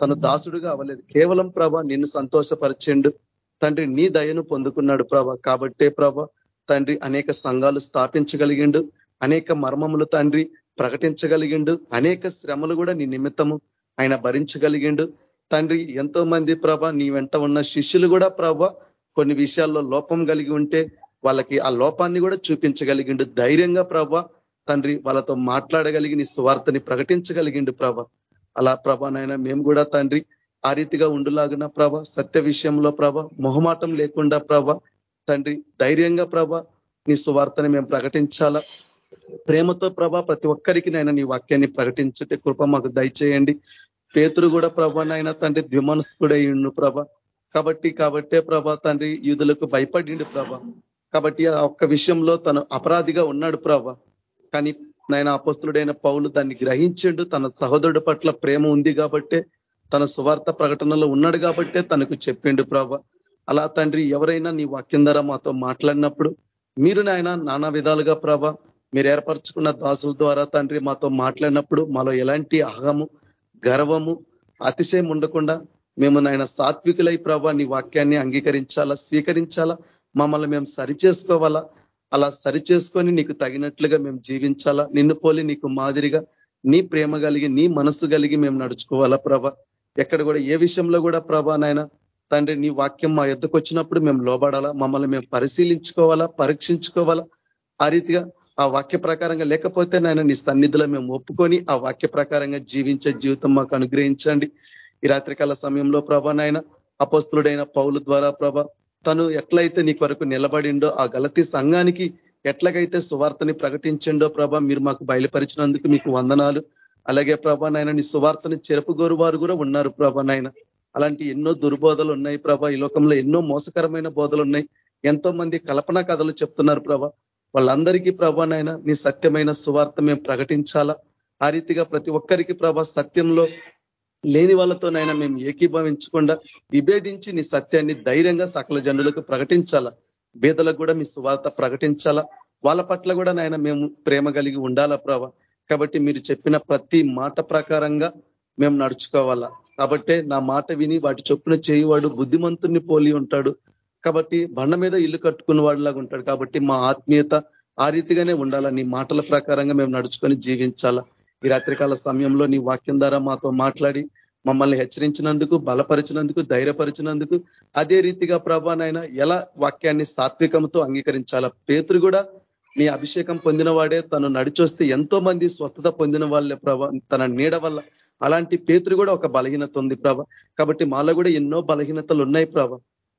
Speaker 2: తను దాసుడుగా అవ్వలేదు. కేవలం ప్రభ నిన్ను సంతోషపరిచిండు. తండ్రి నీ దయను పొందుకున్నాడు ప్రభ. కాబట్టే ప్రభ తండ్రి అనేక సంఘాలు స్థాపించగలిగిండు. అనేక మర్మములు తండ్రి ప్రకటించగలిగిండు. అనేక శ్రమలు కూడా నీ నిమిత్తము ఆయన భరించగలిగిండు. తండ్రి ఎంతో మంది ప్రభ నీ వెంట ఉన్న శిష్యులు కూడా ప్రభ కొన్ని విషయాల్లో లోపం కలిగి ఉంటే వాళ్ళకి ఆ లోపాన్ని కూడా చూపించగలిగిండు. ధైర్యంగా ప్రభ తండ్రి వాళ్ళతో మాట్లాడగలిగి నీ స్వార్థని ప్రకటించగలిగిండు ప్రభ. అలా ప్రభానైనా మేము కూడా తండ్రి ఆ రీతిగా ఉండులాగిన ప్రభ సత్య విషయంలో ప్రభ మొహమాటం లేకుండా ప్రభ తండ్రి ధైర్యంగా ప్రభ నీ సువార్తని మేము ప్రకటించాలా? ప్రేమతో ప్రభ ప్రతి ఒక్కరికి నైనా నీ వాక్యాన్ని ప్రకటించటే కృప మాకు దయచేయండి. పేతురు కూడా ప్రభనైనా తండ్రి ద్విమనస్కుడయ్యిండు ప్రభ. కాబట్టి కాబట్టే ప్రభా తండ్రి యూదులకు భయపడిండు ప్రభ. కాబట్టి ఆ ఒక్క విషయంలో తను అపరాధిగా ఉన్నాడు ప్రభ. కానీ నాయన అపస్తుడైన పౌలు దాన్ని గ్రహించిండు. తన సహోదరుడు పట్ల ప్రేమ ఉంది కాబట్టే తన సువార్త ప్రకటనలో ఉన్నాడు కాబట్టే తనకు చెప్పిండు ప్రభ. అలా తండ్రి ఎవరైనా నీ వాక్యం ద్వారా మాతో మాట్లాడినప్పుడు మీరు నాయన నానా విధాలుగా ప్రభ మీరు ఏర్పరచుకున్న దాసుల ద్వారా తండ్రి మాతో మాట్లాడినప్పుడు మాలో ఎలాంటి అహము గర్వము అతిశయం ఉండకుండా మేము నాయన సాత్వికులై ప్రభ నీ వాక్యాన్ని అంగీకరించాలా స్వీకరించాలా మమ్మల్ని మేము సరి చేసుకోవాలా అలా సరి చేసుకొని నీకు తగినట్లుగా మేము జీవించాలా? నిన్ను పోలి నీకు మాదిరిగా నీ ప్రేమ కలిగి నీ మనసు కలిగి మేము నడుచుకోవాలా ప్రభ? ఎక్కడ కూడా ఏ విషయంలో కూడా ప్రభా నాయన తండ్రి నీ వాక్యం మా ఎద్దకు వచ్చినప్పుడు మేము లోబడాలా? మమ్మల్ని మేము పరిశీలించుకోవాలా? పరీక్షించుకోవాలా? ఆ రీతిగా ఆ వాక్య ప్రకారంగా లేకపోతే నాయన నీ సన్నిధిలో మేము ఒప్పుకొని ఆ వాక్య ప్రకారంగా జీవించే జీవితం మాకు అనుగ్రహించండి. ఈ రాత్రికాల సమయంలో ప్రభ నాయన అపస్తుడైన పౌలు ద్వారా ప్రభ తను ఎట్లయితే నీ కొరకు నిలబడిండో ఆ గలతి సంఘానికి ఎట్లాగైతే సువార్తని ప్రకటించిండో ప్రభా మీరు మాకు బయలుపరిచినందుకు మీకు వందనాలు. అలాగే ప్రభా నాయన నీ సువార్తని చెరుపుగోరు వారు కూడా ఉన్నారు ప్రభా నాయన. అలాంటి ఎన్నో దుర్బోధలు ఉన్నాయి ప్రభా ఈ లోకంలో ఎన్నో మోసకరమైన బోధలు ఉన్నాయి. ఎంతో మంది కల్పన కథలు చెప్తున్నారు ప్రభా. వాళ్ళందరికీ ప్రభా నాయన నీ సత్యమైన సువార్త మేము ప్రకటించాలా? ఆ రీతిగా ప్రతి ఒక్కరికి ప్రభా సత్యంలో లేని వాళ్ళతోనైనా మేము ఏకీభవించకుండా విభేదించి నీ సత్యాన్ని ధైర్యంగా సకల జనులకు ప్రకటించాలా? బీదలకు కూడా మీ సువార్త ప్రకటించాలా? వాళ్ళ పట్ల కూడా నాయన మేము ప్రేమ కలిగి ఉండాలా ప్రభా? కాబట్టి మీరు చెప్పిన ప్రతి మాట ప్రకారంగా మేము నడుచుకోవాలా? కాబట్టే నా మాట విని వాటి చొప్పున చేయువాడు బుద్ధిమంతుణ్ణి పోలి ఉంటాడు. కాబట్టి బండ మీద ఇల్లు కట్టుకున్న వాడిలాగా ఉంటాడు. కాబట్టి మా ఆత్మీయత ఆ రీతిగానే ఉండాలా? నీ మాటల ప్రకారంగా మేము నడుచుకొని జీవించాలా? ఈ రాత్రికాల సమయంలో నీ వాక్యం ద్వారా మాతో మాట్లాడి మమ్మల్ని హెచ్చరించినందుకు బలపరిచినందుకు ధైర్యపరిచినందుకు అదే రీతిగా ప్రభానైనా ఎలా వాక్యాన్ని సాత్వికంతో అంగీకరించాలా? పేతురు కూడా నీ అభిషేకం పొందిన వాడే తను నడిచొస్తే ఎంతో మంది స్వస్థత పొందిన వాళ్ళే ప్రభ. తన నీడ వల్ల అలాంటి పేతురు కూడా ఒక బలహీనత ఉంది ప్రభ. కాబట్టి మాలో కూడా ఎన్నో బలహీనతలు ఉన్నాయి ప్రభ.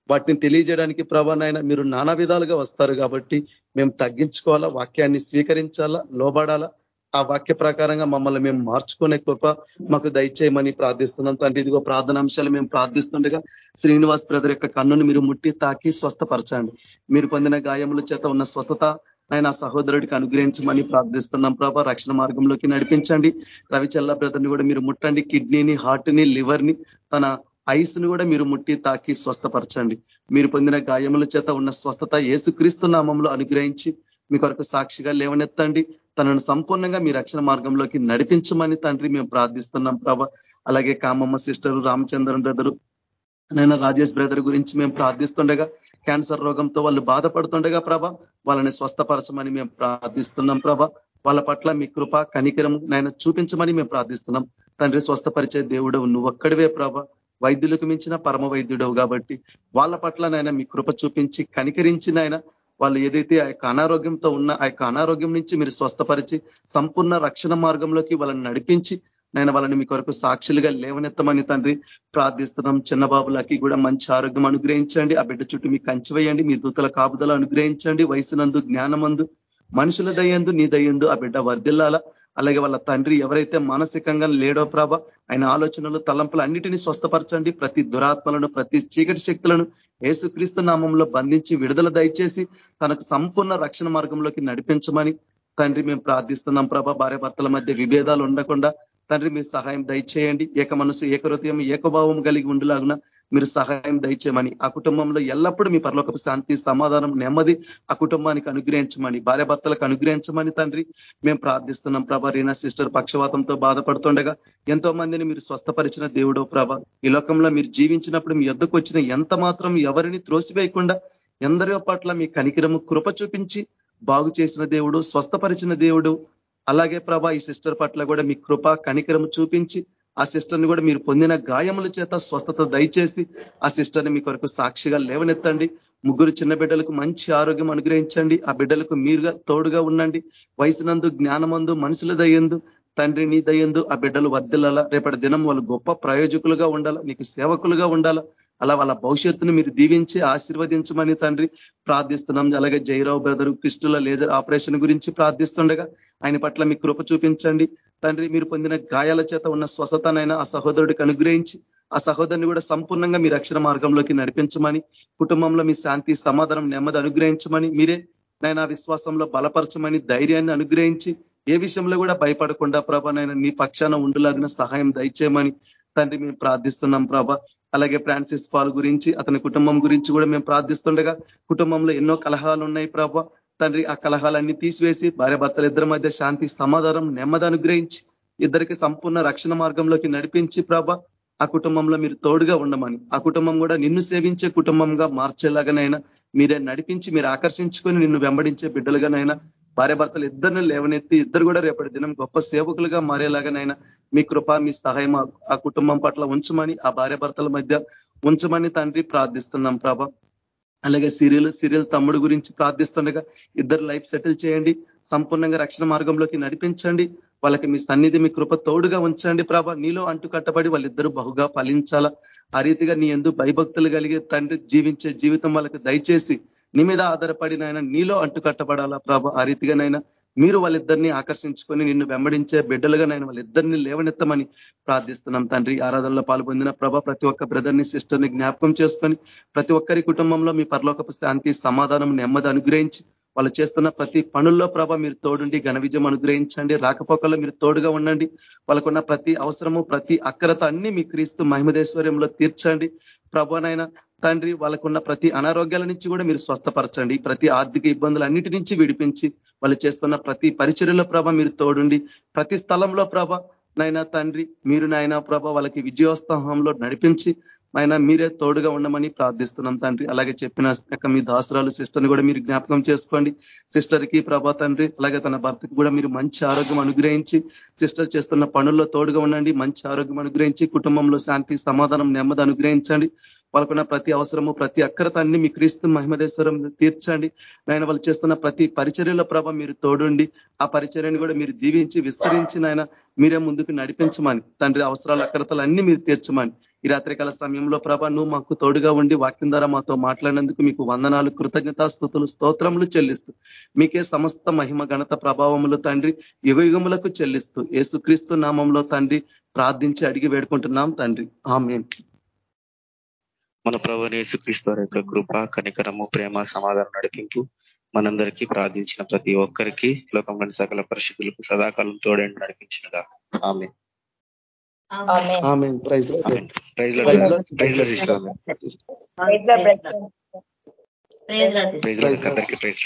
Speaker 2: వాటిని తెలియజేయడానికి ప్రభానైనా మీరు నానా విధాలుగా వస్తారు కాబట్టి మేము తగ్గించుకోవాలా? వాక్యాన్ని స్వీకరించాలా? లోబడాలా? ఆ వాక్య ప్రకారంగా మమ్మల్ని మేము మార్చుకునే కృప మాకు దయచేయమని ప్రార్థిస్తున్నాం. తండ్రి ఇదిగో ప్రార్థనాంశాలు మేము ప్రార్థిస్తుండగా శ్రీనివాస్ బ్రదర్ యొక్క కన్నును మీరు ముట్టి తాకి స్వస్థపరచండి. మీరు పొందిన గాయముల చేత ఉన్న స్వస్థత ఆయన సహోదరుడికి అనుగ్రహించమని ప్రార్థిస్తున్నాం. ప్రభా రక్షణ మార్గంలోకి నడిపించండి. రవిచల్ల బ్రదర్ని కూడా మీరు ముట్టండి. కిడ్నీని హార్ట్ని లివర్ని తన ఐస్ని కూడా మీరు ముట్టి తాకి స్వస్థపరచండి. మీరు పొందిన గాయముల చేత ఉన్న స్వస్థత ఏసుక్రీస్తు నామంలో అనుగ్రహించి మీ కొరకు సాక్షిగా లేవనెత్తండి. తనను సంపూర్ణంగా మీ రక్షణ మార్గంలోకి నడిపించమని తండ్రి మేము ప్రార్థిస్తున్నాం ప్రభ. అలాగే కామమ్మ సిస్టరు రామచంద్రన్ బ్రదరు నైనా రాజేష్ బ్రదర్ గురించి మేము ప్రార్థిస్తుండగా క్యాన్సర్ రోగంతో వాళ్ళు బాధపడుతుండగా ప్రభ వాళ్ళని స్వస్థపరచమని మేము ప్రార్థిస్తున్నాం ప్రభ. వాళ్ళ పట్ల మీ కృప కనికరం నాయన చూపించమని మేము ప్రార్థిస్తున్నాం. తండ్రి స్వస్థపరిచే దేవుడు నువ్వు ఒక్కడివే ప్రభ. వైద్యులకు మించిన పరమ వైద్యుడవు కాబట్టి వాళ్ళ పట్ల నాయన మీ కృప చూపించి కనికరించి నాయన వాళ్ళు ఏదైతే ఆ యొక్క అనారోగ్యంతో ఉన్న ఆ యొక్క అనారోగ్యం నుంచి మీరు స్వస్థపరిచి సంపూర్ణ రక్షణ మార్గంలోకి వాళ్ళని నడిపించి నేను వాళ్ళని మీ కొరకు సాక్షులుగా లేవనెత్తమని తండ్రి ప్రార్థిస్తున్నాం. చిన్నబాబులకి కూడా మంచి ఆరోగ్యం అనుగ్రహించండి. ఆ బిడ్డ చుట్టూ మీకు కంచివేయండి మీ దూతల కాపుదల అనుగ్రహించండి. వయసునందు జ్ఞానమందు మనుషుల దయ్యందు నీ దయ్యందు ఆ బిడ్డ వర్దిల్లాల అలాగే వాళ్ళ తండ్రి ఎవరైతే మానసికంగా లేడో ప్రభ ఆయన ఆలోచనలు తలంపులు అన్నిటినీ స్వస్థపరచండి. ప్రతి దురాత్మలను ప్రతి చీకటి శక్తులను ఏసుక్రీస్తు నామంలో బంధించి విడుదల దయచేసి తనకు సంపూర్ణ రక్షణ మార్గంలోకి నడిపించమని తండ్రి మేము ప్రార్థిస్తున్నాం ప్రభ. భార్య భర్తల మధ్య విభేదాలు ఉండకుండా తండ్రి మీ సహాయం దయచేయండి. ఏక మనసు ఏకృతయం ఏకభావం కలిగి ఉండేలాగున మీరు సహాయం దయచేయమని ఆ కుటుంబంలో ఎల్లప్పుడూ మీ పరలోక శాంతి సమాధానం నెమ్మది ఆ కుటుంబానికి అనుగ్రహించమని భార్య భర్తలకు అనుగ్రహించమని తండ్రి. మేము ప్రార్థిస్తున్నాం ప్రభ రీనా సిస్టర్ పక్షవాతంతో బాధపడుతుండగా ఎంతో మందిని మీరు స్వస్థపరిచిన దేవుడో ప్రభ. ఈ లోకంలో మీరు జీవించినప్పుడు మీ ఎద్దకు వచ్చిన ఎంత మాత్రం ఎవరిని త్రోసివేయకుండా ఎందరో పట్ల మీ కనికిరము కృప చూపించి బాగు చేసిన దేవుడు స్వస్థపరిచిన దేవుడు. అలాగే ప్రభా ఈ సిస్టర్ పట్ల కూడా మీ కృప కనికరము చూపించి ఆ సిస్టర్ని కూడా మీరు పొందిన గాయముల చేత స్వస్థత దయచేసి ఆ సిస్టర్ని మీ కొరకు సాక్షిగా లేవనెత్తండి. ముగ్గురు చిన్న బిడ్డలకు మంచి ఆరోగ్యం అనుగ్రహించండి. ఆ బిడ్డలకు మీరుగా తోడుగా ఉండండి. వయసునందు జ్ఞానమందు మనుషుల దయ్యందు తండ్రి నీ దయ్యందు ఆ బిడ్డలు వర్దిల్లాలా రేపటి దినం వాళ్ళు గొప్ప ప్రయోజకులుగా ఉండాలా. నీకు సేవకులుగా ఉండాలా. అలా వాళ్ళ భవిష్యత్తును మీరు దీవించి ఆశీర్వదించమని తండ్రి ప్రార్థిస్తున్నాం. అలాగే జైరావు బ్రదరు కృష్ణుల లేజర్ ఆపరేషన్ గురించి ప్రార్థిస్తుండగా ఆయన పట్ల మీ కృప చూపించండి. తండ్రి మీరు పొందిన గాయాల చేత ఉన్న స్వస్థతనైనా ఆ సహోదరుడికి అనుగ్రహించి ఆ సహోదరిని కూడా సంపూర్ణంగా మీ రక్షణ మార్గంలోకి నడిపించమని కుటుంబంలో మీ శాంతి సమాధానం నెమ్మది అనుగ్రహించమని మీరే నైనా విశ్వాసంలో బలపరచమని ధైర్యాన్ని అనుగ్రహించి ఏ విషయంలో కూడా భయపడకుండా ప్రభ నైనా నీ పక్షాన ఉండులాగిన సహాయం దయచేయమని తండ్రి మేము ప్రార్థిస్తున్నాం ప్రభ. అలాగే ఫ్రాన్సిస్ పాల్ గురించి అతని కుటుంబం గురించి కూడా మేము ప్రార్థిస్తుండగా కుటుంబంలో ఎన్నో కలహాలు ఉన్నాయి ప్రభ. తండ్రి ఆ కలహాలన్నీ తీసివేసి భార్య భర్తల ఇద్దరి మధ్య శాంతి సమాధానం నెమ్మది అనుగ్రహించి ఇద్దరికి సంపూర్ణ రక్షణ మార్గంలోకి నడిపించి ప్రభ ఆ కుటుంబంలో మీరు తోడుగా ఉండమని. ఆ కుటుంబం కూడా నిన్ను సేవించే కుటుంబంగా మార్చేలాగానైనా మీరే నడిపించి మీరు ఆకర్షించుకొని నిన్ను వెంబడించే బిడ్డలుగానైనా భార్య భర్తలు ఇద్దరిని లేవనెత్తి ఇద్దరు కూడా రేపటి దినం గొప్ప సేవకులుగా మారేలాగానైనా మీ కృప మీ సహాయం ఆ కుటుంబం పట్ల ఉంచమని ఆ భార్య భర్తల మధ్య ఉంచమని తండ్రి ప్రార్థిస్తున్నాం ప్రభ. అలాగే సీరియల్ సీరియల్ తమ్ముడు గురించి ప్రార్థిస్తుండగా ఇద్దరు లైఫ్ సెటిల్ చేయండి సంపూర్ణంగా రక్షణ మార్గంలోకి నడిపించండి వాళ్ళకి మీ సన్నిధి మీ కృప తోడుగా ఉంచండి ప్రభ. నీలో అంటు కట్టబడి వాళ్ళిద్దరూ బహుగా ఫలించాలా? ఆ రీతిగా నీ ఎందు భయభక్తులు కలిగే తండ్రి జీవించే జీవితం వాళ్ళకి దయచేసి నీ మీద ఆధారపడినైనా నీలో అంటుకట్టబడాలా ప్రభ? ఆ రీతిగానైనా మీరు వాళ్ళిద్దరిని ఆకర్షించుకొని నిన్ను వెంబడించే బిడ్డలుగా నేను వాళ్ళిద్దరిని లేవనెత్తమని ప్రార్థిస్తున్నాం తండ్రి. ఆరాధనలో పాల్పొందిన ప్రభ ప్రతి ఒక్క బ్రదర్ని సిస్టర్ని జ్ఞాపకం చేసుకొని ప్రతి ఒక్కరి కుటుంబంలో మీ పరలోకపు శాంతి సమాధానం నెమ్మది అనుగ్రహించి వాళ్ళు చేస్తున్న ప్రతి పనుల్లో ప్రభ మీరు తోడుండి ఘన విజయం అనుగ్రహించండి. రాకపోకల్లో మీరు తోడుగా ఉండండి. వాళ్ళకున్న ప్రతి అవసరము ప్రతి అక్కరత అన్ని మీ క్రీస్తు మహిమదేశ్వర్యంలో తీర్చండి. ప్రభనైనా తండ్రి వాళ్ళకున్న ప్రతి అనారోగ్యాల నుంచి కూడా మీరు స్వస్థపరచండి. ప్రతి ఆర్థిక ఇబ్బందులన్నిటి నుంచి విడిపించి వాళ్ళు చేస్తున్న ప్రతి పరిచర్యలో ప్రభ మీరు తోడుండి. ప్రతి స్థలంలో ప్రభ నైనా తండ్రి మీరు నాయన ప్రభ వాళ్ళకి విజయోత్సాహంలో నడిపించి ఆయన మీరే తోడుగా ఉండమని ప్రార్థిస్తున్నాం తండ్రి. అలాగే చెప్పిన మీ దాసరాలు సిస్టర్ని కూడా మీరు జ్ఞాపకం చేసుకోండి. సిస్టర్కి ప్రభా తండ్రి అలాగే తన భర్తకి కూడా మీరు మంచి ఆరోగ్యం అనుగ్రహించి సిస్టర్ చేస్తున్న పనుల్లో తోడుగా ఉండండి. మంచి ఆరోగ్యం అనుగ్రహించి కుటుంబంలో శాంతి సమాధానం నెమ్మది అనుగ్రహించండి. వాళ్ళకున్న ప్రతి అవసరము ప్రతి అక్రత అన్ని మీ క్రీస్తు మహిమదేశ్వరం తీర్చండి. నాయన వాళ్ళు చేస్తున్న ప్రతి పరిచర్యలో ప్రభ మీరు తోడుండి. ఆ పరిచర్యను కూడా మీరు దీవించి విస్తరించి నాయన మీరే ముందుకు నడిపించమని తండ్రి అవసరాల అక్కరతలు అన్ని మీరు తీర్చమని. ఈ రాత్రికాల సమయంలో ప్రభ నువ్వు మాకు తోడుగా ఉండి వాక్యం ద్వారా మాతో మాట్లాడినందుకు మీకు వందనాలు కృతజ్ఞతా స్థుతులు స్తోత్రములు చెల్లిస్తూ మీకే సమస్త మహిమ ఘనత ప్రభావములు తండ్రి యుగయుగములకు చెల్లిస్తూ ఏసుక్రీస్తు నామంలో తండ్రి ప్రార్థించి అడిగి వేడుకుంటున్నాం తండ్రి. ఆమె
Speaker 3: మన ప్రభు యేసుక్రీస్తు వారి యొక్క కృప కనికరము ప్రేమ సమాధానం నడిపింపు మనందరికీ ప్రార్థించిన ప్రతి ఒక్కరికి లోకంలోని సకల పరిస్థితులకు సదాకాలం తోడని నడిపించినగా ఆమె ప్రైజ్ ప్రైజ్ అందరికీ ప్రైజ్